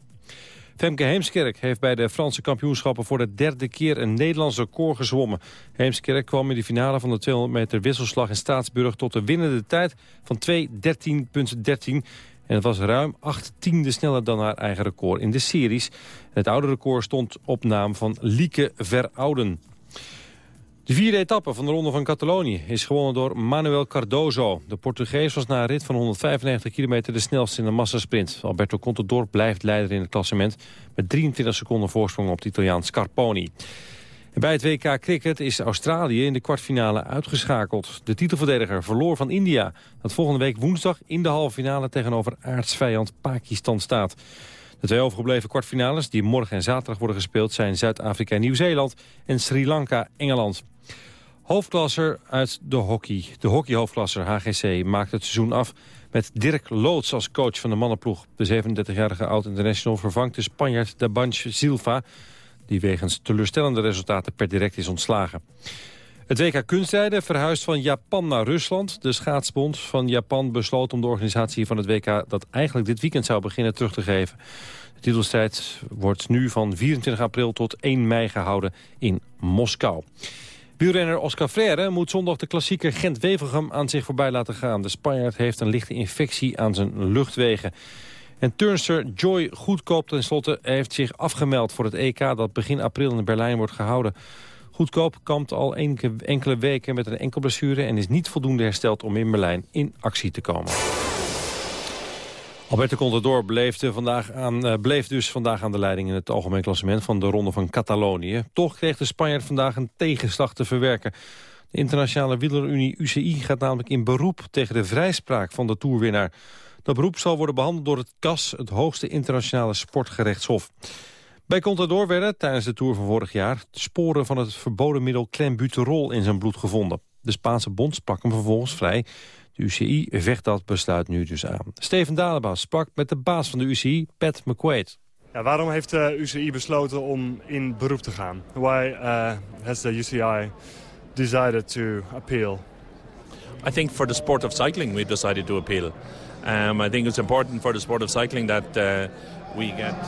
Femke Heemskerk heeft bij de Franse kampioenschappen voor de derde keer een Nederlands record gezwommen. Heemskerk kwam in de finale van de 200 meter wisselslag in Staatsburg tot de winnende tijd van 2.13.13. En het was ruim 8 tiende sneller dan haar eigen record in de series. Het oude record stond op naam van Lieke Verouden. De vierde etappe van de Ronde van Catalonië is gewonnen door Manuel Cardozo. De Portugees was na een rit van 195 kilometer de snelste in de massasprint. Alberto Contador blijft leider in het klassement... met 23 seconden voorsprong op de Italiaan Scarponi. En bij het WK Cricket is Australië in de kwartfinale uitgeschakeld. De titelverdediger verloor van India... dat volgende week woensdag in de halve finale tegenover aardsvijand Pakistan staat. De twee overgebleven kwartfinales die morgen en zaterdag worden gespeeld... zijn Zuid-Afrika Nieuw-Zeeland en Sri Lanka-Engeland. Hoofdklasser uit de hockey. De hockeyhoofdklasser HGC maakt het seizoen af met Dirk Loods als coach van de mannenploeg. De 37-jarige oud-international vervangt de Spanjaard de Banch Silva... die wegens teleurstellende resultaten per direct is ontslagen. Het WK Kunstrijden verhuist van Japan naar Rusland. De schaatsbond van Japan besloot om de organisatie van het WK... dat eigenlijk dit weekend zou beginnen terug te geven. De titelstrijd wordt nu van 24 april tot 1 mei gehouden in Moskou. Buurrenner Oscar Freire moet zondag de klassieker Gent-Wevelgem aan zich voorbij laten gaan. De Spanjaard heeft een lichte infectie aan zijn luchtwegen. En turnster Joy Goedkoop tenslotte heeft zich afgemeld voor het EK... dat begin april in Berlijn wordt gehouden. Goedkoop kampt al enkele weken met een enkel blessure... en is niet voldoende hersteld om in Berlijn in actie te komen. Alberto Contador bleef, vandaag aan, bleef dus vandaag aan de leiding in het algemeen klassement van de Ronde van Catalonië. Toch kreeg de Spanjaard vandaag een tegenslag te verwerken. De internationale wielerunie UCI gaat namelijk in beroep tegen de vrijspraak van de toerwinnaar. Dat beroep zal worden behandeld door het CAS, het hoogste internationale sportgerechtshof. Bij Contador werden tijdens de Tour van vorig jaar... sporen van het verboden middel clenbuterol in zijn bloed gevonden. De Spaanse bond sprak hem vervolgens vrij. De UCI vecht dat besluit nu dus aan. Steven Dalebout sprak met de baas van de UCI, Pat McQuaid. Ja, waarom heeft de UCI besloten om in beroep te gaan? Why uh, has the UCI decided to appeal? I think for the sport of cycling we've decided to appeal. Um, I think it's important for the sport of cycling that uh,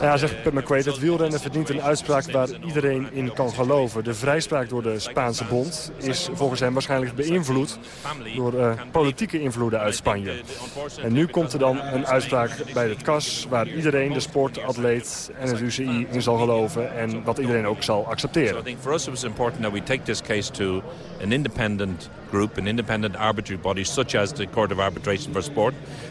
ja, zegt McQuaid, het wielrennen verdient een uitspraak waar iedereen in kan geloven. De vrijspraak door de Spaanse bond is volgens hem waarschijnlijk beïnvloed door uh, politieke invloeden uit Spanje. En nu komt er dan een uitspraak bij het CAS waar iedereen, de sport, atleet en het UCI in zal geloven en wat iedereen ook zal accepteren. We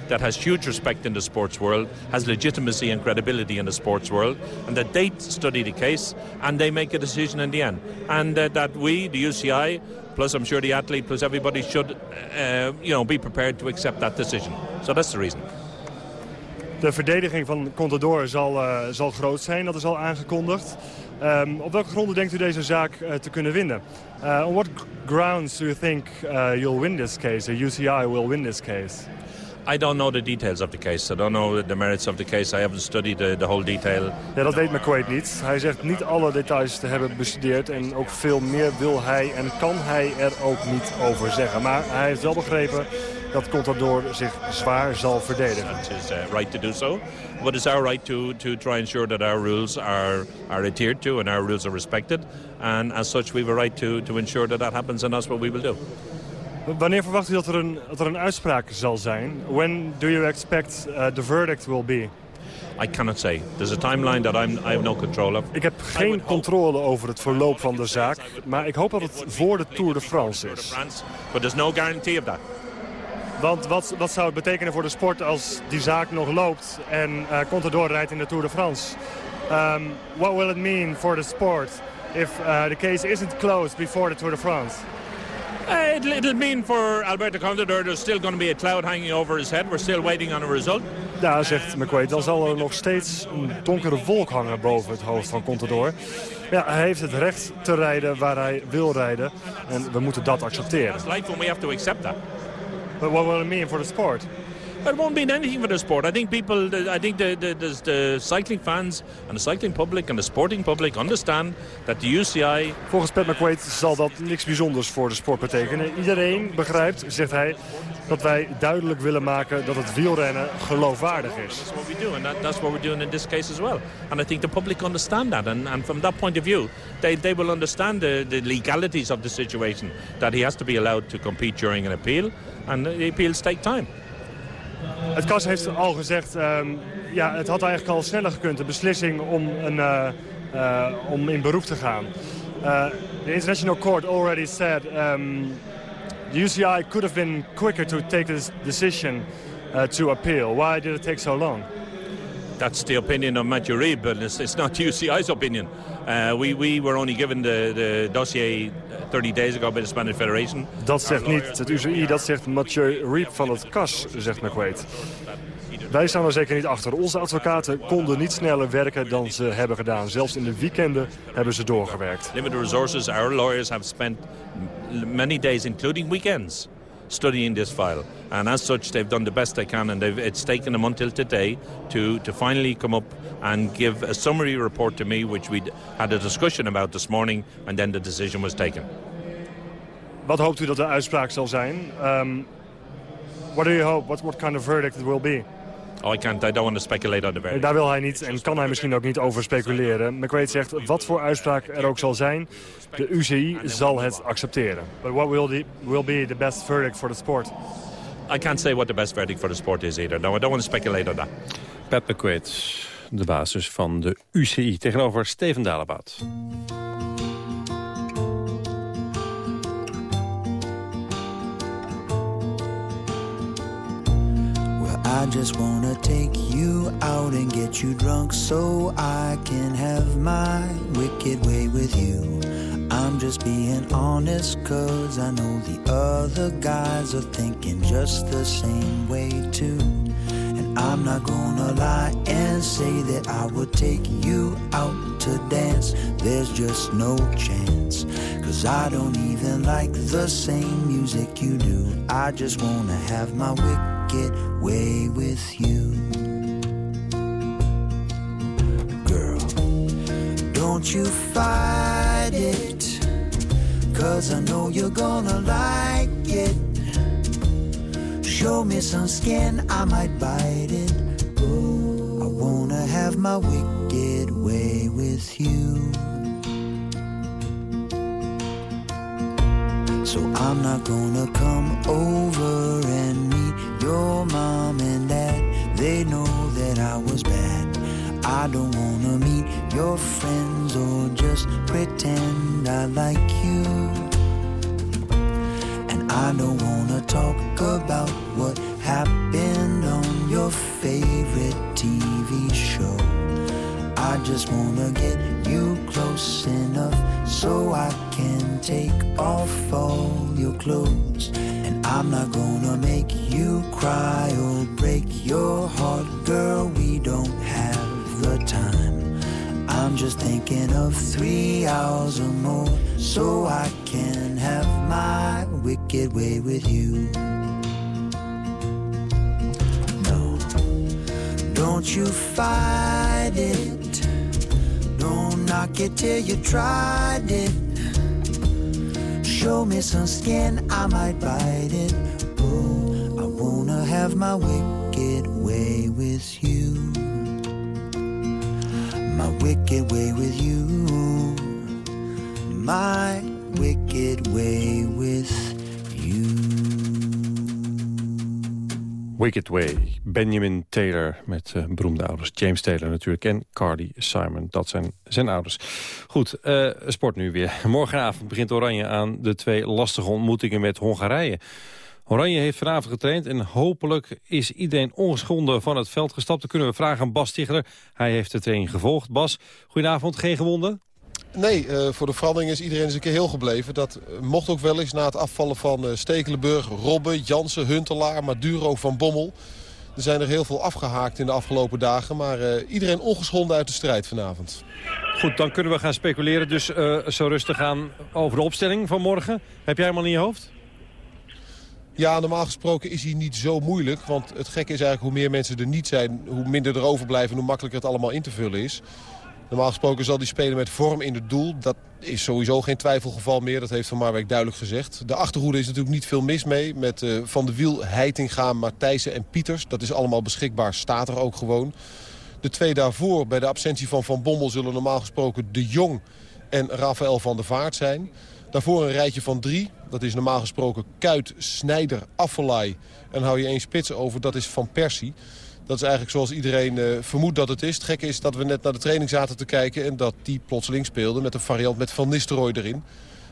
that has huge respect in the sports world, has legitimacy and credibility in the sports world, and that they study the case and they make a decision in the end. And uh, that we, the UCI, plus I'm sure the athlete, plus everybody should uh, you know, be prepared to accept that decision. So that's the reason. De verdediging van Contador zal, uh, zal groot zijn, dat is al aangekondigd. Um, op welke gronden denkt u deze zaak uh, te kunnen winnen? Uh, on what grounds do you think uh, you'll win this case, the UCI will win this case? I don't know the details of the case. I don't know the merits of the case. I haven't studied the, the whole detail. Ja, dat weet McQuaid niet. Hij zegt niet alle details te hebben bestudeerd. En ook veel meer wil hij en kan hij er ook niet over zeggen. Maar hij heeft wel begrepen dat Contador zich zwaar zal verdedigen. It's his uh, right to do so. But it's our right to, to try and ensure that our rules are, are adhered to and our rules are respected. And as such we have a right to, to ensure that that happens and that's what we will do. Wanneer verwacht u dat er een, dat er een uitspraak zal zijn? When do you expect uh, the verdict will be? I cannot say. There's a timeline that I'm, I have no control of. Ik heb geen controle over het verloop van de zaak, maar ik hoop dat het voor de Tour de France is. But there's no guarantee of that. Want wat, wat zou het betekenen voor de sport als die zaak nog loopt en uh, Contador rijdt in de Tour de France? Um, what will it mean for the sport if uh, the case isn't closed before the Tour de France? Uh, it'll, it'll mean for Alberto Contador there's still going to be a cloud hanging over his head. We're still waiting on a result. Ja, zegt McQuaid, dan zal er nog steeds een donkere wolk hangen boven het hoofd van Contador. Ja, hij heeft het recht te rijden waar hij wil rijden. En we moeten dat accepteren. It's life and we have to accept that. But what will it mean for the sport? It won't mean anything for the sport. I think people, I think the, the, the, the cycling fans and the cycling public and the sporting public understand that the UCI... Volgens Pat McQuaid zal dat niks bijzonders voor de sport betekenen. Iedereen begrijpt, zegt hij, dat wij duidelijk willen maken dat het wielrennen geloofwaardig is. That's what we do, and that, that's what we're doing in this case as well. And I think the public understand that, and, and from that point of view, they, they will understand the, the legalities of the situation, that he has to be allowed to compete during an appeal, and the appeals take time. Het KAS heeft al gezegd, um, ja, het had eigenlijk al sneller gekund, de beslissing om, een, uh, uh, om in beroep te gaan. The International Court already said um, the UCI could have been quicker to take this decision to appeal. Why did it take so long? That's the opinion of Reid, but it's, it's not <laughs> UCI's opinion. We, we were only given the, the dossier 30 days ago by the Spanish Federation. Dat zegt niet het UCI, dat zegt Mathieu Reid van het CAS, zegt McQuaid. Wij staan er zeker niet achter. Onze advocaten konden niet sneller werken dan ze hebben gedaan. Zelfs in de weekenden hebben ze doorgewerkt. Limited resources, our lawyers have spent many days, including weekends, studying this file. And as such, they've done the best they can, and it's taken them until today to, to finally come up and give a summary report to me, which we had a discussion about this morning, and then the decision was taken. Wat hoopt u dat de uitspraak zal zijn? Um, what do you hope? What, what kind of verdict it will be? Oh, I can't. I don't want to speculate on the verdict. Daar wil hij niet en kan hij misschien ook niet over speculeren. McQuaid zegt wat voor uitspraak er ook zal zijn, de UCI zal het accepteren. But what will, the, will be the best verdict for the sport? I can't say what the best verdict for the sport is either. No, I don't want to speculate on that. Pat McQuaid, de basis van de UCI, tegenover Steven Dalebout. I just wanna take you out and get you drunk so I can have my wicked way with you. I'm just being honest cause I know the other guys are thinking just the same way too. I'm not gonna lie and say that I would take you out to dance. There's just no chance. Cause I don't even like the same music you do. I just wanna have my wicked way with you. Girl, don't you fight it. Cause I know you're gonna like it. Show me some skin, I might bite it. I wanna have my wicked way with you. So I'm not gonna come over and meet your mom and dad. They know that I was bad. I don't wanna meet your friends or just pretend I like you. And I don't wanna talk about what happened on your favorite TV show. I just wanna get you close enough so I can take off all your clothes. And I'm not gonna make you cry or break your heart, girl. We don't have. I'm just thinking of three hours or more so I can have my wicked way with you. No, don't you fight it. Don't knock it till you tried it. Show me some skin, I might bite it. Oh, I wanna have my wicked way with you. Wicked way with you. My wicked way with you. Wicked Way, Benjamin Taylor met uh, beroemde ouders. James Taylor natuurlijk en Carly Simon, dat zijn zijn ouders. Goed, uh, sport nu weer. <laughs> Morgenavond begint Oranje aan de twee lastige ontmoetingen met Hongarije. Oranje heeft vanavond getraind en hopelijk is iedereen ongeschonden van het veld gestapt. Dan kunnen we vragen aan Bas Ticheler. Hij heeft de training gevolgd. Bas, goedenavond, geen gewonden? Nee, uh, voor de verandering is iedereen eens een keer heel gebleven. Dat uh, mocht ook wel eens na het afvallen van uh, Stekelenburg, Robben, Jansen, Huntelaar, Maduro, Van Bommel. Er zijn er heel veel afgehaakt in de afgelopen dagen. Maar iedereen ongeschonden uit de strijd vanavond. Goed, dan kunnen we gaan speculeren. Dus zo rustig gaan over de opstelling van morgen. Heb jij hem al in je hoofd? Ja, normaal gesproken is hij niet zo moeilijk. Want het gekke is eigenlijk hoe meer mensen er niet zijn... hoe minder er overblijven en hoe makkelijker het allemaal in te vullen is. Normaal gesproken zal hij spelen met vorm in het doel. Dat is sowieso geen twijfelgeval meer. Dat heeft Van Marwijk duidelijk gezegd. De achterhoede is natuurlijk niet veel mis mee. Met uh, Van de Wiel, Heitinga, Matthijssen en Pieters. Dat is allemaal beschikbaar. Staat er ook gewoon. De twee daarvoor, bij de absentie van Van Bommel... zullen normaal gesproken De Jong en Rafael van der Vaart zijn. Daarvoor een rijtje van drie. Dat is normaal gesproken Kuit, Snijder, Affelay. En hou je één spits over, dat is Van Persie. Dat is eigenlijk zoals iedereen uh, vermoedt dat het is. Het gekke is dat we net naar de training zaten te kijken... en dat die plotseling speelde met een variant met Van Nistelrooy erin.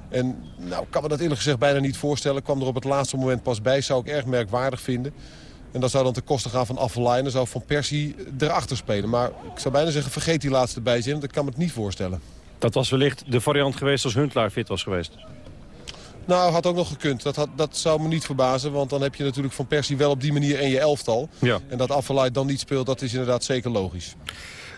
En nou, kan me dat eerlijk gezegd bijna niet voorstellen. kwam er op het laatste moment pas bij. Zou ik erg merkwaardig vinden. En dat zou dan ten koste gaan van Affelay. En dan zou Van Persie erachter spelen. Maar ik zou bijna zeggen, vergeet die laatste bijzin. Want ik kan me het niet voorstellen. Dat was wellicht de variant geweest als Huntelaar fit was geweest. Nou, had ook nog gekund. Dat, had, dat zou me niet verbazen. Want dan heb je natuurlijk Van Persie wel op die manier in je elftal. Ja. En dat Affelay dan niet speelt, dat is inderdaad zeker logisch.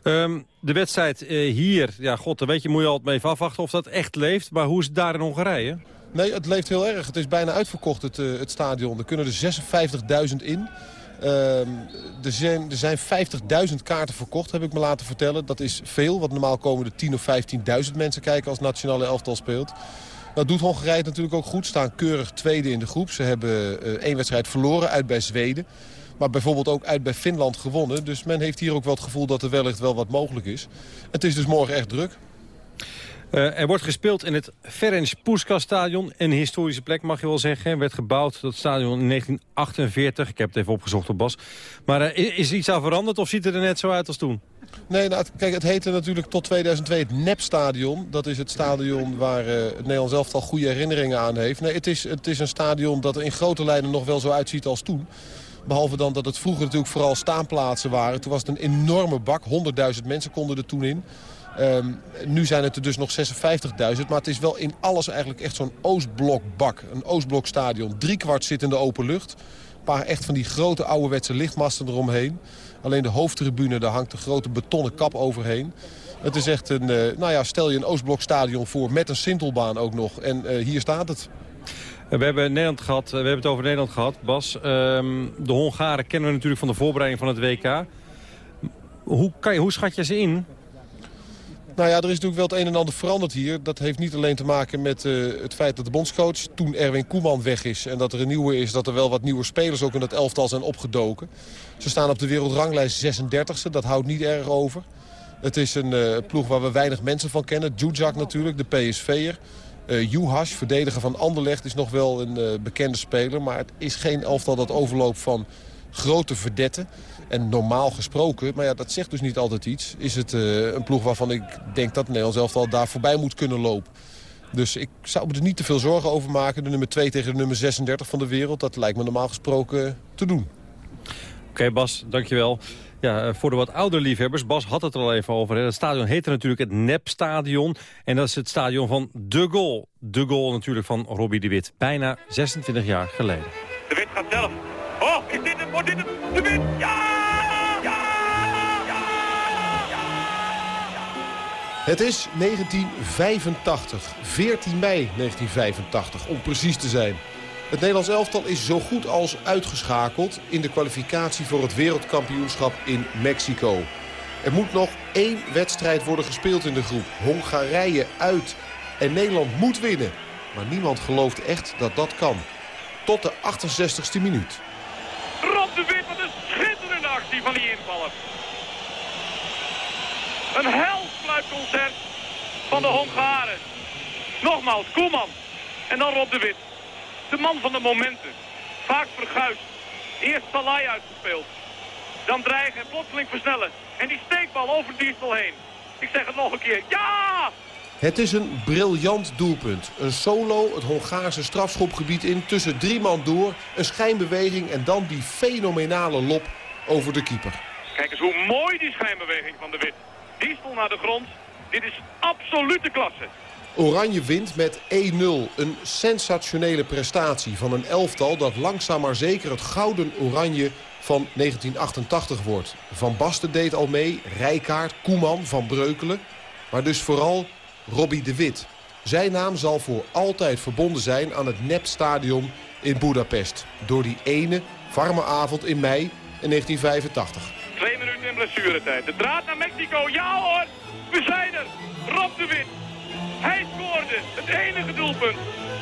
Um, de wedstrijd uh, hier, ja god, daar weet je, moet je altijd mee afwachten of dat echt leeft. Maar hoe is het daar in Hongarije? Nee, het leeft heel erg. Het is bijna uitverkocht, het, uh, het stadion. Er kunnen er 56.000 in. Uh, er zijn, er zijn 50.000 kaarten verkocht, heb ik me laten vertellen. Dat is veel, want normaal komen er 10.000 of 15.000 mensen kijken als nationale elftal speelt. Dat doet Hongarije natuurlijk ook goed. Staan keurig tweede in de groep. Ze hebben uh, één wedstrijd verloren uit bij Zweden. Maar bijvoorbeeld ook uit bij Finland gewonnen. Dus men heeft hier ook wel het gevoel dat er wellicht wel wat mogelijk is. Het is dus morgen echt druk. Uh, er wordt gespeeld in het Ferenc Puskas stadion. Een historische plek mag je wel zeggen. Er werd gebouwd, dat stadion, in 1948. Ik heb het even opgezocht op Bas. Maar uh, is er iets aan veranderd of ziet het er net zo uit als toen? Nee, nou, kijk, het heette natuurlijk tot 2002 het NEP-stadion. Dat is het stadion waar uh, het Nederlands elftal goede herinneringen aan heeft. Nee, het is, het is een stadion dat er in grote lijnen nog wel zo uitziet als toen. Behalve dan dat het vroeger natuurlijk vooral staanplaatsen waren. Toen was het een enorme bak. 100.000 mensen konden er toen in. Um, nu zijn het er dus nog 56.000. Maar het is wel in alles eigenlijk echt zo'n Oostblokbak. Een Oostblokstadion. Driekwart zit in de open lucht. Paar echt van die grote ouderwetse lichtmasten eromheen. Alleen de hoofdtribune, daar hangt een grote betonnen kap overheen. Het is echt een, uh, nou ja, stel je een Oostblokstadion voor met een sintelbaan ook nog. En uh, hier staat het. We hebben, Nederland gehad, we hebben het over Nederland gehad, Bas. Um, de Hongaren kennen we natuurlijk van de voorbereiding van het WK. Hoe, kan je, hoe schat je ze in? Nou ja, er is natuurlijk wel het een en ander veranderd hier. Dat heeft niet alleen te maken met uh, het feit dat de bondscoach toen Erwin Koeman weg is... en dat er een nieuwe is, dat er wel wat nieuwe spelers ook in dat elftal zijn opgedoken. Ze staan op de wereldranglijst 36e, dat houdt niet erg over. Het is een uh, ploeg waar we weinig mensen van kennen. Djudjak natuurlijk, de PSV'er. Uh, Juhas, verdediger van Anderlecht, is nog wel een bekende speler. Maar het is geen elftal dat overloopt van grote verdetten. En normaal gesproken, maar ja, dat zegt dus niet altijd iets... is het uh, een ploeg waarvan ik denk dat Nederland zelf al daar voorbij moet kunnen lopen. Dus ik zou me er niet te veel zorgen over maken. De nummer 2 tegen de nummer 36 van de wereld, dat lijkt me normaal gesproken te doen. Oké okay, Bas, dankjewel. Ja, voor de wat oudere liefhebbers, Bas had het er al even over. Hè. Het stadion heette natuurlijk het NEP-stadion. En dat is het stadion van De Gaulle. De Gaulle natuurlijk van Robbie de Wit. Bijna 26 jaar geleden. De Wit gaat zelf. Oh, is dit het? Wordt dit het? De Wit, ja! Het is 1985, 14 mei 1985 om precies te zijn. Het Nederlands elftal is zo goed als uitgeschakeld... in de kwalificatie voor het wereldkampioenschap in Mexico. Er moet nog één wedstrijd worden gespeeld in de groep. Hongarije uit. En Nederland moet winnen. Maar niemand gelooft echt dat dat kan. Tot de 68ste minuut. Rob de Wit, wat een schitterende actie van die invaller. Een helsfluitconcert van de Hongaren. Nogmaals, Koeman. En dan Rob de Wit. De man van de momenten. Vaak verguisd. Eerst Salai uitgespeeld. Dan dreigen en plotseling versnellen. En die steekbal over Diesel heen. Ik zeg het nog een keer. Ja! Het is een briljant doelpunt. Een solo het Hongaarse strafschopgebied in tussen drie man door. Een schijnbeweging en dan die fenomenale lop over de keeper. Kijk eens hoe mooi die schijnbeweging van de Wit. Diesel naar de grond. Dit is absolute klasse. Oranje wint met 1-0. Een sensationele prestatie van een elftal dat langzaam maar zeker het gouden oranje van 1988 wordt. Van Basten deed al mee, Rijkaard, Koeman, Van Breukelen. Maar dus vooral Robbie de Wit. Zijn naam zal voor altijd verbonden zijn aan het nepstadion in Budapest. Door die ene warme avond in mei in 1985. Twee minuten in blessuretijd. De draad naar Mexico. Ja hoor! We zijn er! Rob de Wit. Hij scoorde het enige doelpunt.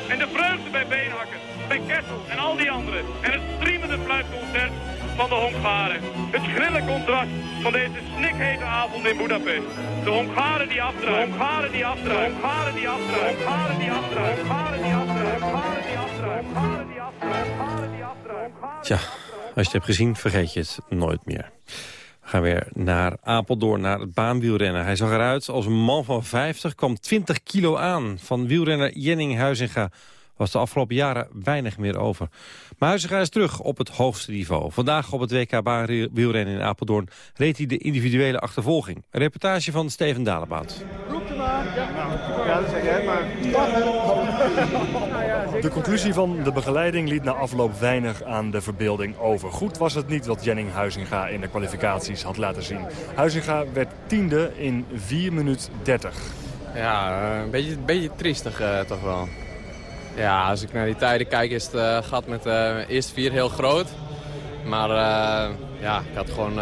En de vreugde bij Beenhakker, bij Kessel en al die anderen. En het streamende fluitconcert van de Hongaren. Het grille contrast van deze snikhete avond in Budapest. De Hongaren die afdraaien. De Hongaren die afdraaien. De Hongaren die afdraaien. De Hongaren die afdraaien. De Hongaren die afdraaien. De Hongaren die afdraaien. De Hongaren die afdraaien. Hongaren die afdraaien. Tja je het hebt gezien, vergeet je het nooit meer. We gaan weer naar Apeldoorn, naar het baanwielrennen. Hij zag eruit als een man van 50, kwam 20 kilo aan. Van wielrenner Jenning Huizinga was de afgelopen jaren weinig meer over. Maar Huizinga is terug op het hoogste niveau. Vandaag op het WK baanwielrennen in Apeldoorn reed hij de individuele achtervolging. Een reportage van Steven Dalebout. Ja, dat zeg jij, maar... De conclusie van de begeleiding liet na afloop weinig aan de verbeelding over. Goed was het niet wat Jenning Huizinga in de kwalificaties had laten zien. Huizinga werd tiende in 4 minuut 30. Ja, eh, een beetje, een beetje triestig uh, toch wel. Ja, als ik naar die tijden kijk is het uh, gat met de eerste vier heel groot. Maar ja, ik had gewoon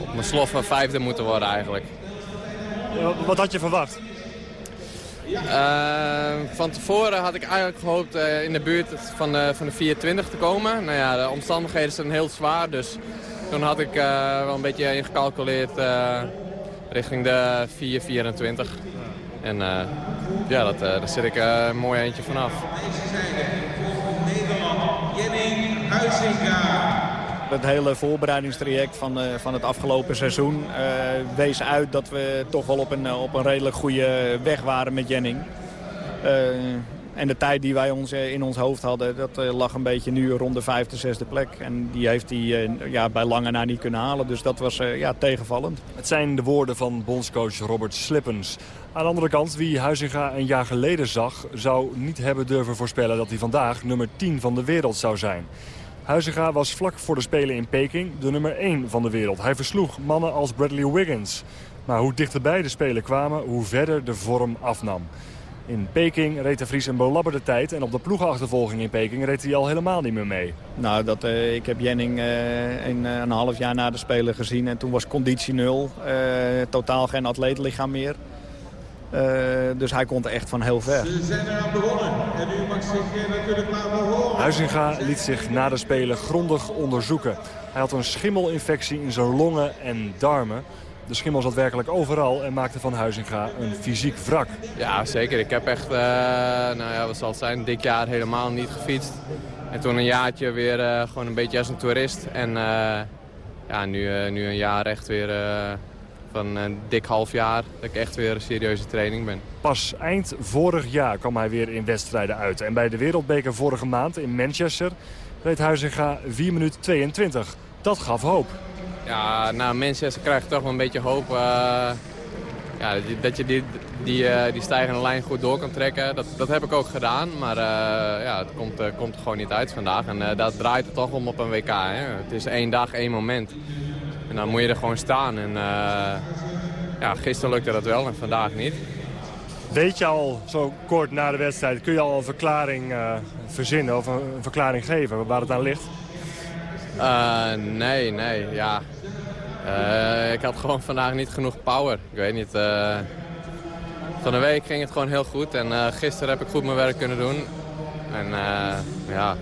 op mijn slof vijfde moeten worden eigenlijk. Wat had je verwacht? Van tevoren had ik eigenlijk gehoopt in de buurt van de, van de 420 te komen. Nou ja, de omstandigheden zijn heel zwaar, dus toen had ik wel een beetje ingecalculeerd richting de 424. En ja, dat, daar zit ik een mooi eentje vanaf. Het hele voorbereidingstraject van, van het afgelopen seizoen wees uit dat we toch wel op een, op een redelijk goede weg waren met Jenning. En de tijd die wij ons, in ons hoofd hadden, dat lag een beetje nu rond de vijfde, zesde plek. En die heeft hij ja, bij lange na niet kunnen halen. Dus dat was ja, tegenvallend. Het zijn de woorden van bondscoach Robert Slippens. Aan de andere kant, wie Huizinga een jaar geleden zag... zou niet hebben durven voorspellen dat hij vandaag nummer 10 van de wereld zou zijn. Huizinga was vlak voor de Spelen in Peking de nummer 1 van de wereld. Hij versloeg mannen als Bradley Wiggins. Maar hoe dichterbij de Spelen kwamen, hoe verder de vorm afnam. In Peking reed de Vries een belabberde tijd en op de ploegenachtervolging in Peking reed hij al helemaal niet meer mee. Nou, dat, uh, ik heb Jenning een, een, half jaar na de Spelen gezien en toen was conditie nul. Totaal geen atleetlichaam meer. Uh, dus hij komt echt van heel ver. Ze zijn eraan begonnen en u mag zich natuurlijk maar behoren. Huizinga liet zich na de Spelen grondig onderzoeken. Hij had een schimmelinfectie in zijn longen en darmen. De schimmel zat werkelijk overal en maakte van Huizinga een fysiek wrak. Ja, zeker. Ik heb echt, uh, nou ja, wat zal het zijn, dik jaar helemaal niet gefietst. En toen een jaartje weer uh, gewoon een beetje als een toerist. En ja, nu, nu een jaar echt weer van een dik half jaar dat ik echt weer een serieuze training ben. Pas eind vorig jaar kwam hij weer in wedstrijden uit. En bij de Wereldbeker vorige maand in Manchester reed Huizinga 4 minuten 22. Dat gaf hoop. Ja, na Manchester krijg je toch wel een beetje hoop. Uh, ja, dat je die, die, uh, die stijgende lijn goed door kan trekken. Dat, dat heb ik ook gedaan, maar uh, ja, het komt, komt er gewoon niet uit vandaag. En dat draait het toch om op een WK. Hè? Het is één dag, één moment. En dan moet je er gewoon staan. En uh, ja, gisteren lukte dat wel en vandaag niet. Weet je al, zo kort na de wedstrijd, kun je al een verklaring uh, verzinnen of een, een, verklaring geven waar het aan ligt? Uh, nee, nee, ja. ik had gewoon vandaag niet genoeg power. Ik weet niet. van de week ging het gewoon heel goed en gisteren heb ik goed mijn werk kunnen doen. En ja,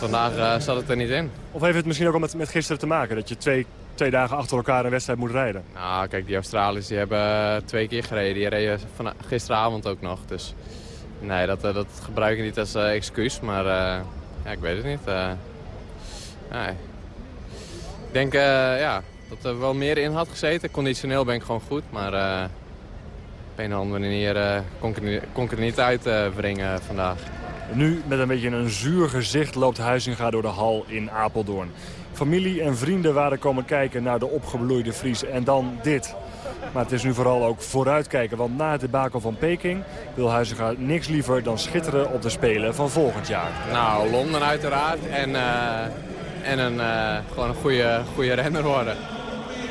vandaag uh, zat het er niet in. Of heeft het misschien ook al met, met gisteren te maken? Dat je twee, twee dagen achter elkaar een wedstrijd moet rijden? Nou, kijk, die Australiërs die hebben twee keer gereden. Die reden van, gisteravond ook nog. Dus nee, dat, dat gebruik ik niet als excuus. Maar ja, ik weet het niet. Ik denk ja, dat er wel meer in had gezeten. Conditioneel ben ik gewoon goed. Maar op een of andere manier kon ik er niet uitbrengen vandaag. Nu met een beetje een zuur gezicht loopt Huizinga door de hal in Apeldoorn. Familie en vrienden waren komen kijken naar de opgebloeide Fries en dan dit. Maar het is nu vooral ook vooruitkijken, want na het debakel van Peking... wil Huizinga niks liever dan schitteren op de Spelen van volgend jaar. Nou, Londen uiteraard en, uh, en een, uh, gewoon een goede, goede renner worden.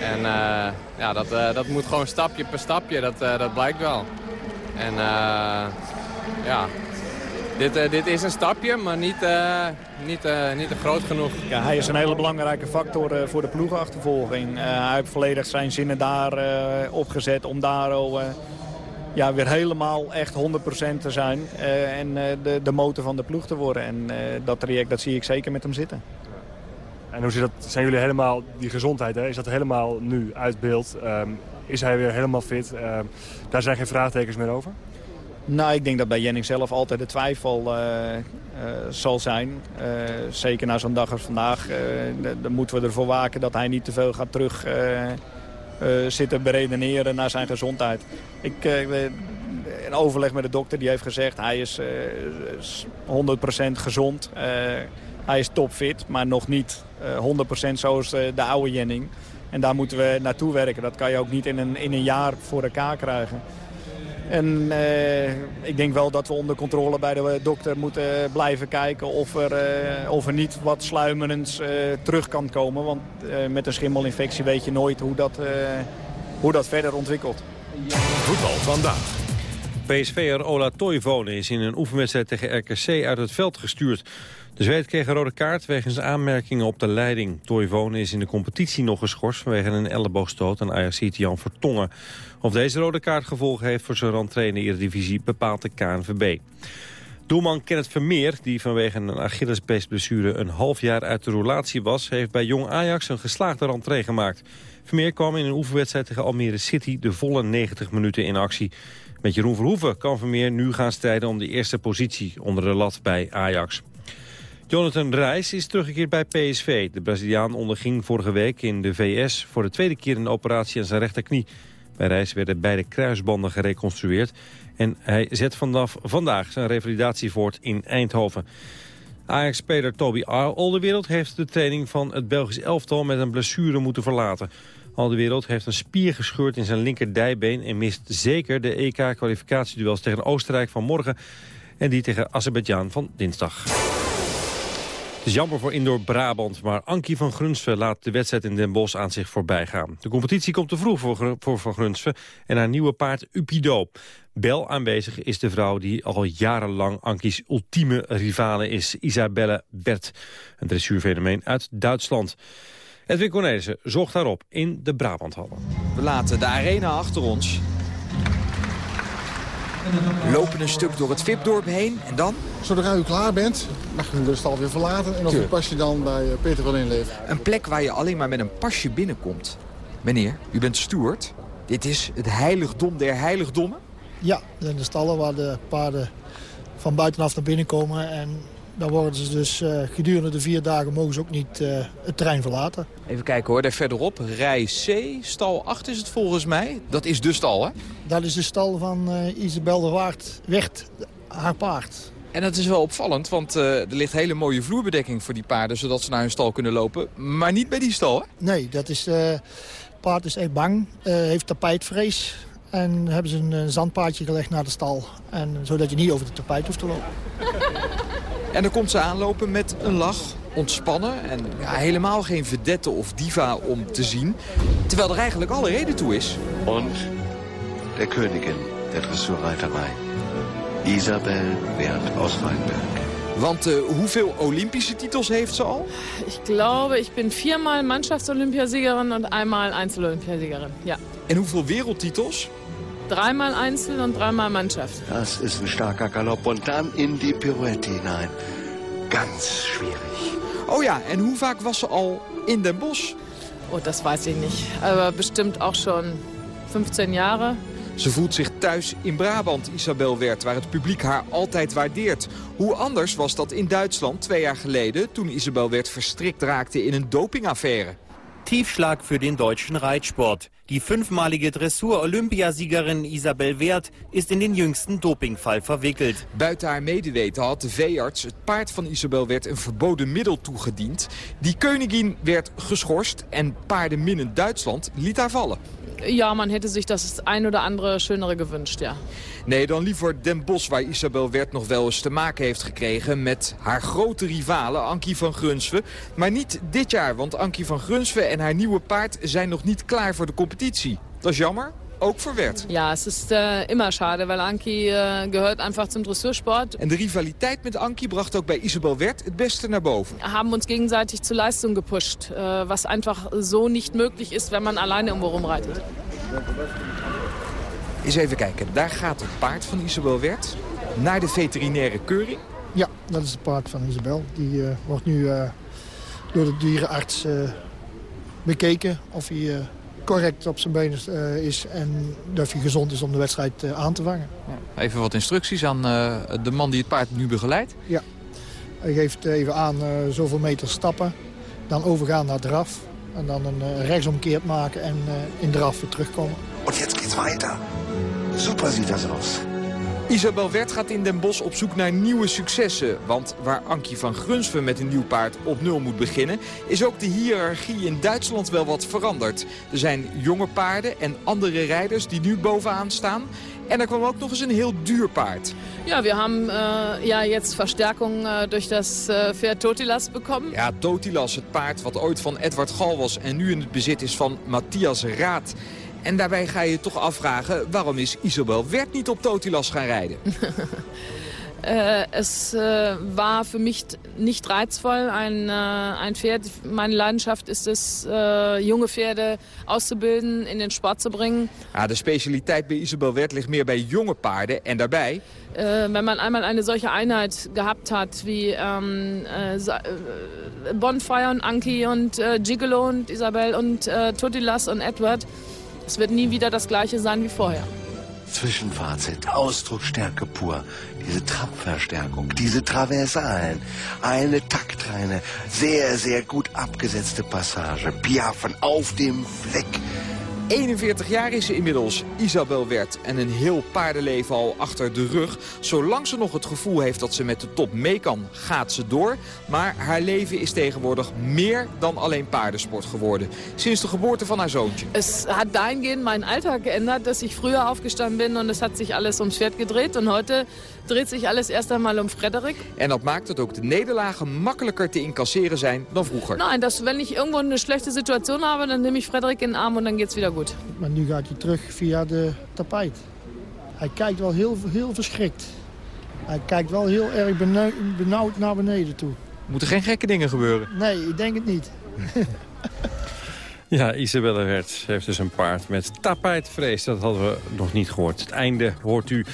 En uh, ja, dat, dat moet gewoon stapje per stapje, dat, dat blijkt wel. En ja, dit, eh, dit is een stapje, maar niet, eh, niet, eh, niet groot genoeg. Ja, hij is een hele belangrijke factor eh, voor de ploegenachtervolging. Eh, hij heeft volledig zijn zinnen daar eh, opgezet om daar al, eh, ja, weer helemaal echt 100% te zijn. eh, en eh, de, de motor van de ploeg te worden. En eh, dat traject dat zie ik zeker met hem zitten. En hoe zit dat, zijn jullie helemaal, die gezondheid, hè, is dat helemaal nu uit beeld? Ehm, is hij weer helemaal fit? Ehm, daar zijn geen vraagtekens meer over? Nou, ik denk dat bij Jenning zelf altijd de twijfel eh, eh, zal zijn. Eh, zeker na zo'n dag als vandaag. dan moeten we ervoor waken dat hij niet te veel gaat terug zitten beredeneren naar zijn gezondheid. Ik, in overleg met de dokter, die heeft gezegd... hij is, eh, is 100% gezond. Hij is topfit, maar nog niet eh, 100% zoals de oude Jenning. En daar moeten we naartoe werken. Dat kan je ook niet in een, in een jaar voor elkaar krijgen. En eh, ik denk wel dat we onder controle bij de dokter moeten blijven kijken of er, eh, of er niet wat sluimerends eh, terug kan komen. Want eh, met een schimmelinfectie weet je nooit hoe dat, eh, hoe dat verder ontwikkelt. Voetbal vandaag. PSV'er Ola Toivonen is in een oefenwedstrijd tegen RKC uit het veld gestuurd. De Zweed kreeg een rode kaart wegens aanmerkingen op de leiding. Toivonen is in de competitie nog geschorst vanwege een elleboogstoot aan Ajaxiet Jan Vertongen. Of deze rode kaart gevolgen heeft voor zijn rentree in de Eredivisie bepaalt de KNVB. Doelman Kenneth Vermeer, die vanwege een Achillespeesblessure een half jaar uit de roulatie was, heeft bij Jong Ajax een geslaagde rentree gemaakt. Vermeer kwam in een oefenwedstrijd tegen Almere City de volle 90 minuten in actie. Met Jeroen Verhoeven kan Vermeer nu gaan strijden om de eerste positie onder de lat bij Ajax. Jonathan Reis is teruggekeerd bij PSV. De Braziliaan onderging vorige week in de VS voor de tweede keer een operatie aan zijn rechterknie. Bij Reis werden beide kruisbanden gereconstrueerd. En hij zet vanaf vandaag zijn revalidatie voort in Eindhoven. Ajax-speler Toby Alderwereld heeft de training van het Belgisch elftal met een blessure moeten verlaten. Alderwereld heeft een spier gescheurd in zijn linkerdijbeen en mist zeker de EK-kwalificatieduels tegen Oostenrijk van morgen en die tegen Azerbeidzjan van dinsdag. Het is jammer voor Indoor Brabant, maar Ankie van Grunsven laat de wedstrijd in Den Bosch aan zich voorbij gaan. De competitie komt te vroeg voor, voor Van Grunsven en haar nieuwe paard Upido. Bel aanwezig is de vrouw die al jarenlang Ankies ultieme rivale is, Isabelle Bert. Een dressuurfenomeen uit Duitsland. Edwin Cornelissen zocht daarop in de Brabanthallen. We laten de arena achter ons. Lopen een stuk door het VIP-dorp heen en dan Zodra u klaar bent, mag u de stal weer verlaten. En of uw Tuurlijk. pasje dan bij eh, Peter wil inleveren. een plek waar je alleen maar met een pasje binnenkomt. Meneer, u bent steward. Dit is het heiligdom der heiligdommen. Ja, dat zijn de stallen waar de paarden van buitenaf naar binnen komen. En daar worden ze dus eh, gedurende de vier dagen mogen ze ook niet eh, het terrein verlaten. Even kijken hoor, daar verderop. Rij C, stal 8 is het volgens mij. Dat is de stal, hè? Dat is de stal van eh, Isabel de Waard, Werd, haar paard. En dat is wel opvallend, want er ligt hele mooie vloerbedekking voor die paarden... zodat ze naar hun stal kunnen lopen. Maar niet bij die stal, hè? Nee, dat is, paard is echt bang, heeft tapijtvrees. En hebben ze een zandpaadje gelegd naar de stal. En, zodat je niet over de tapijt hoeft te lopen. <laughs> En dan komt ze aanlopen met een lach, ontspannen... en ja, helemaal geen vedette of diva om te zien. Terwijl er eigenlijk alle reden toe is. Und der Königin der Dressurreiterei, Isabel Wert aus Weinberg. Want eh, hoeveel Olympische titels heeft ze al? Ich glaube, ich bin viermal Mannschaftsolympiasiegerin und einmal Einzelolympiasiegerin. Ja. En hoeveel wereldtitels? Dreimal Einzel und dreimal Mannschaft. Das ist ein starker Galopp. Und dann in die Pirouette hinein. Ganz schwierig. Oh ja, en hoe vaak was ze al in Den Bosch? Oh, das weiß ich nicht. Aber bestimmt auch schon 15 Jahre. Ze voelt zich thuis in Brabant, Isabel Wert, waar het publiek haar altijd waardeert. Hoe anders was dat in Duitsland twee jaar geleden... toen Isabel Wert verstrikt raakte in een dopingaffaire. Tiefschlag für den deutschen Reitsport. Die fünfmalige Dressur-Olympiasiegerin Isabel Wert ist in den jüngsten Dopingfall verwickelt. Buiten haar medeweten had de veearts het paard van Isabel Wert een verboden middel toegediend. Die koningin werd geschorst en paardenminnend Duitsland liet haar vallen. Ja, man hätte sich das ein oder andere schönere gewünscht, ja. Nee, dan liever Den Bosch, waar Isabel Wert nog wel eens te maken heeft gekregen... met haar grote rivale Ankie van Grunsven. Maar niet dit jaar, want Ankie van Grunsven en haar nieuwe paard... zijn nog niet klaar voor de competitie. Dat is jammer. ook voor Wert. Ja, es ist äh, immer schade, weil Anki äh, gehört einfach zum Dressursport. En de rivaliteit met Anki bracht ook bij Isabel Wert het beste naar boven. Wir haben uns gegenseitig zur Leistung gepusht, äh, was einfach so nicht möglich ist, wenn man alleine irgendwo rumreitet. Eens even kijken, daar gaat het paard van Isabel Wert naar de veterinaire keuring. Ja, dat is het paard van Isabel. Die eh, wordt nu eh, door de dierenarts eh, bekeken of hij eh, correct op zijn benen eh, is... en of hij gezond is om de wedstrijd eh, aan te vangen. Even wat instructies aan eh, de man die het paard nu begeleidt. Ja, hij geeft even aan eh, zoveel meter stappen, dan overgaan naar draf... en dan een eh, rechtsomkeert maken en eh, in draf weer terugkomen. Und jetzt geht's weiter. Super sieht das aus. Isabel Wert gaat in Den Bosch op zoek naar nieuwe successen. Want waar Ankie van Grunsven met een nieuw paard op nul moet beginnen... is ook de hiërarchie in Duitsland wel wat veranderd. Er zijn jonge paarden en andere rijders die nu bovenaan staan. En er kwam ook nog eens een heel duur paard. Ja, wir haben äh, ja jetzt Verstärkung äh, durch das äh, Pferd Totilas bekommen. Ja, Totilas, het paard wat ooit van Edward Gal was... en nu in het bezit is van Matthias Raad. En daarbij ga je je toch afvragen... waarom is Isabel Wert niet op Totilas gaan rijden? Äh, <laughs> es äh, war für mich nicht reizvoll, ein, äh, ein Pferd. Meine Leidenschaft ist es, äh, junge Pferde auszubilden, in den Sport zu bringen. Ja, de specialiteit bij Isabel Wert ligt meer bij jonge paarden. En daarbij... Äh, wenn man einmal eine solche Einheit gehabt hat, wie ähm, äh, äh, Bonfire und Anki und Gigolo und Isabel und Totilas und Edward, es wird nie wieder das gleiche sein wie vorher. Zwischenfazit, Ausdrucksstärke pur. Diese Trappverstärkung, diese Traversalen, eine taktreine, sehr, sehr gut abgesetzte Passage. Piaffen auf dem Fleck. 41 jaar is ze inmiddels, Isabel Wert. En een heel paardenleven al achter de rug. Zolang ze nog het gevoel heeft dat ze met de top mee kan, gaat ze door. Maar haar leven is tegenwoordig meer dan alleen paardensport geworden. Sinds de geboorte van haar zoontje. Es hat dahingehend meinen Alltag geändert, dass ich früher aufgestanden bin und es hat sich alles ums Pferd gedreht. Und heute dreht sich alles erst einmal um Frederik. En dat maakt dat ook de nederlagen makkelijker te incasseren zijn dan vroeger. Nein, dass, wenn ich irgendwo eine schlechte Situation habe, dann nehme ich Frederik in den Arm und dann geht's wieder Maar nu gaat hij terug via de tapijt. Hij kijkt wel heel, heel verschrikt. Hij kijkt wel heel erg benau- benauwd naar beneden toe. Moeten geen gekke dingen gebeuren. Nee, ik denk het niet. <laughs> Ja, Isabelle Wert heeft dus een paard met tapijtvrees. Dat hadden we nog niet gehoord. Het einde hoort u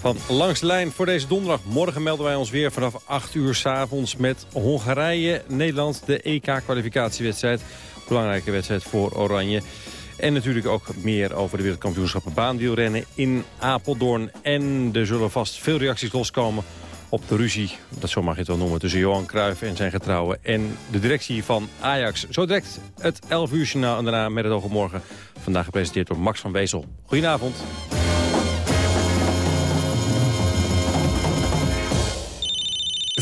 van Langs de Lijn voor deze donderdag. Morgen melden wij ons weer vanaf 8 uur s'avonds met Hongarije, Nederland. De EK-kwalificatiewedstrijd. Belangrijke wedstrijd voor Oranje. En natuurlijk ook meer over de wereldkampioenschappen baanwielrennen in Apeldoorn. En er zullen vast veel reacties loskomen op de ruzie, dat zo mag je het wel noemen... tussen Johan Cruijff en zijn getrouwen en de directie van Ajax. Zo direct het 11 uur journaal en daarna met het oog morgen. Vandaag gepresenteerd door Max van Wezel. Goedenavond.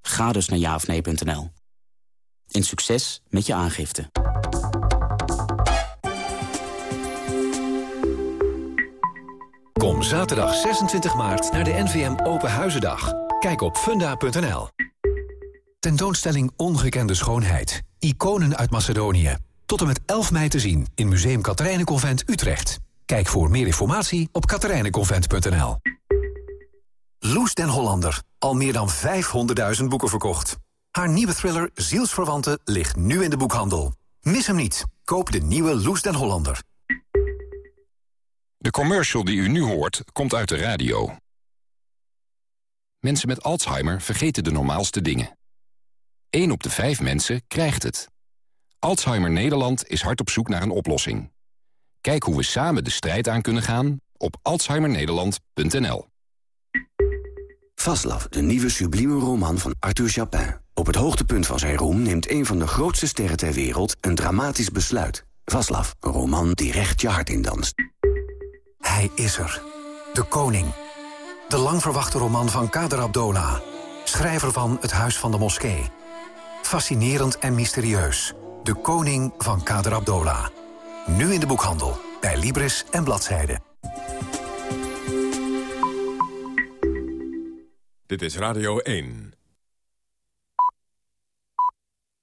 Ga dus naar jaofnee.nl. En succes met je aangifte. Kom zaterdag 26 maart naar de NVM Open Huizendag. Kijk op funda.nl. Tentoonstelling Ongekende Schoonheid. Iconen uit Macedonië. Tot en met 11 mei te zien in Museum Katerijnenconvent Utrecht. Kijk voor meer informatie op katerijnenconvent.nl. Loes den Hollander. Al meer dan 500.000 boeken verkocht. Haar nieuwe thriller Zielsverwanten ligt nu in de boekhandel. Mis hem niet. Koop de nieuwe Loes den Hollander. De commercial die u nu hoort, komt uit de radio. Mensen met Alzheimer vergeten de normaalste dingen. 1 op de 5 mensen krijgt het. Alzheimer Nederland is hard op zoek naar een oplossing. Kijk hoe we samen de strijd aan kunnen gaan op alzheimernederland.nl. Vaslav, de nieuwe sublieme roman van Arthur Chapin. Op het hoogtepunt van zijn roem neemt een van de grootste sterren ter wereld een dramatisch besluit. Vaslav, een roman die recht je hart in danst. Hij is er. De koning. De lang verwachte roman van Kader Abdola. Schrijver van Het Huis van de Moskee. Fascinerend en mysterieus. De koning van Kader Abdola. Nu in de boekhandel. Bij Libris en Bladzijde. Dit is Radio 1.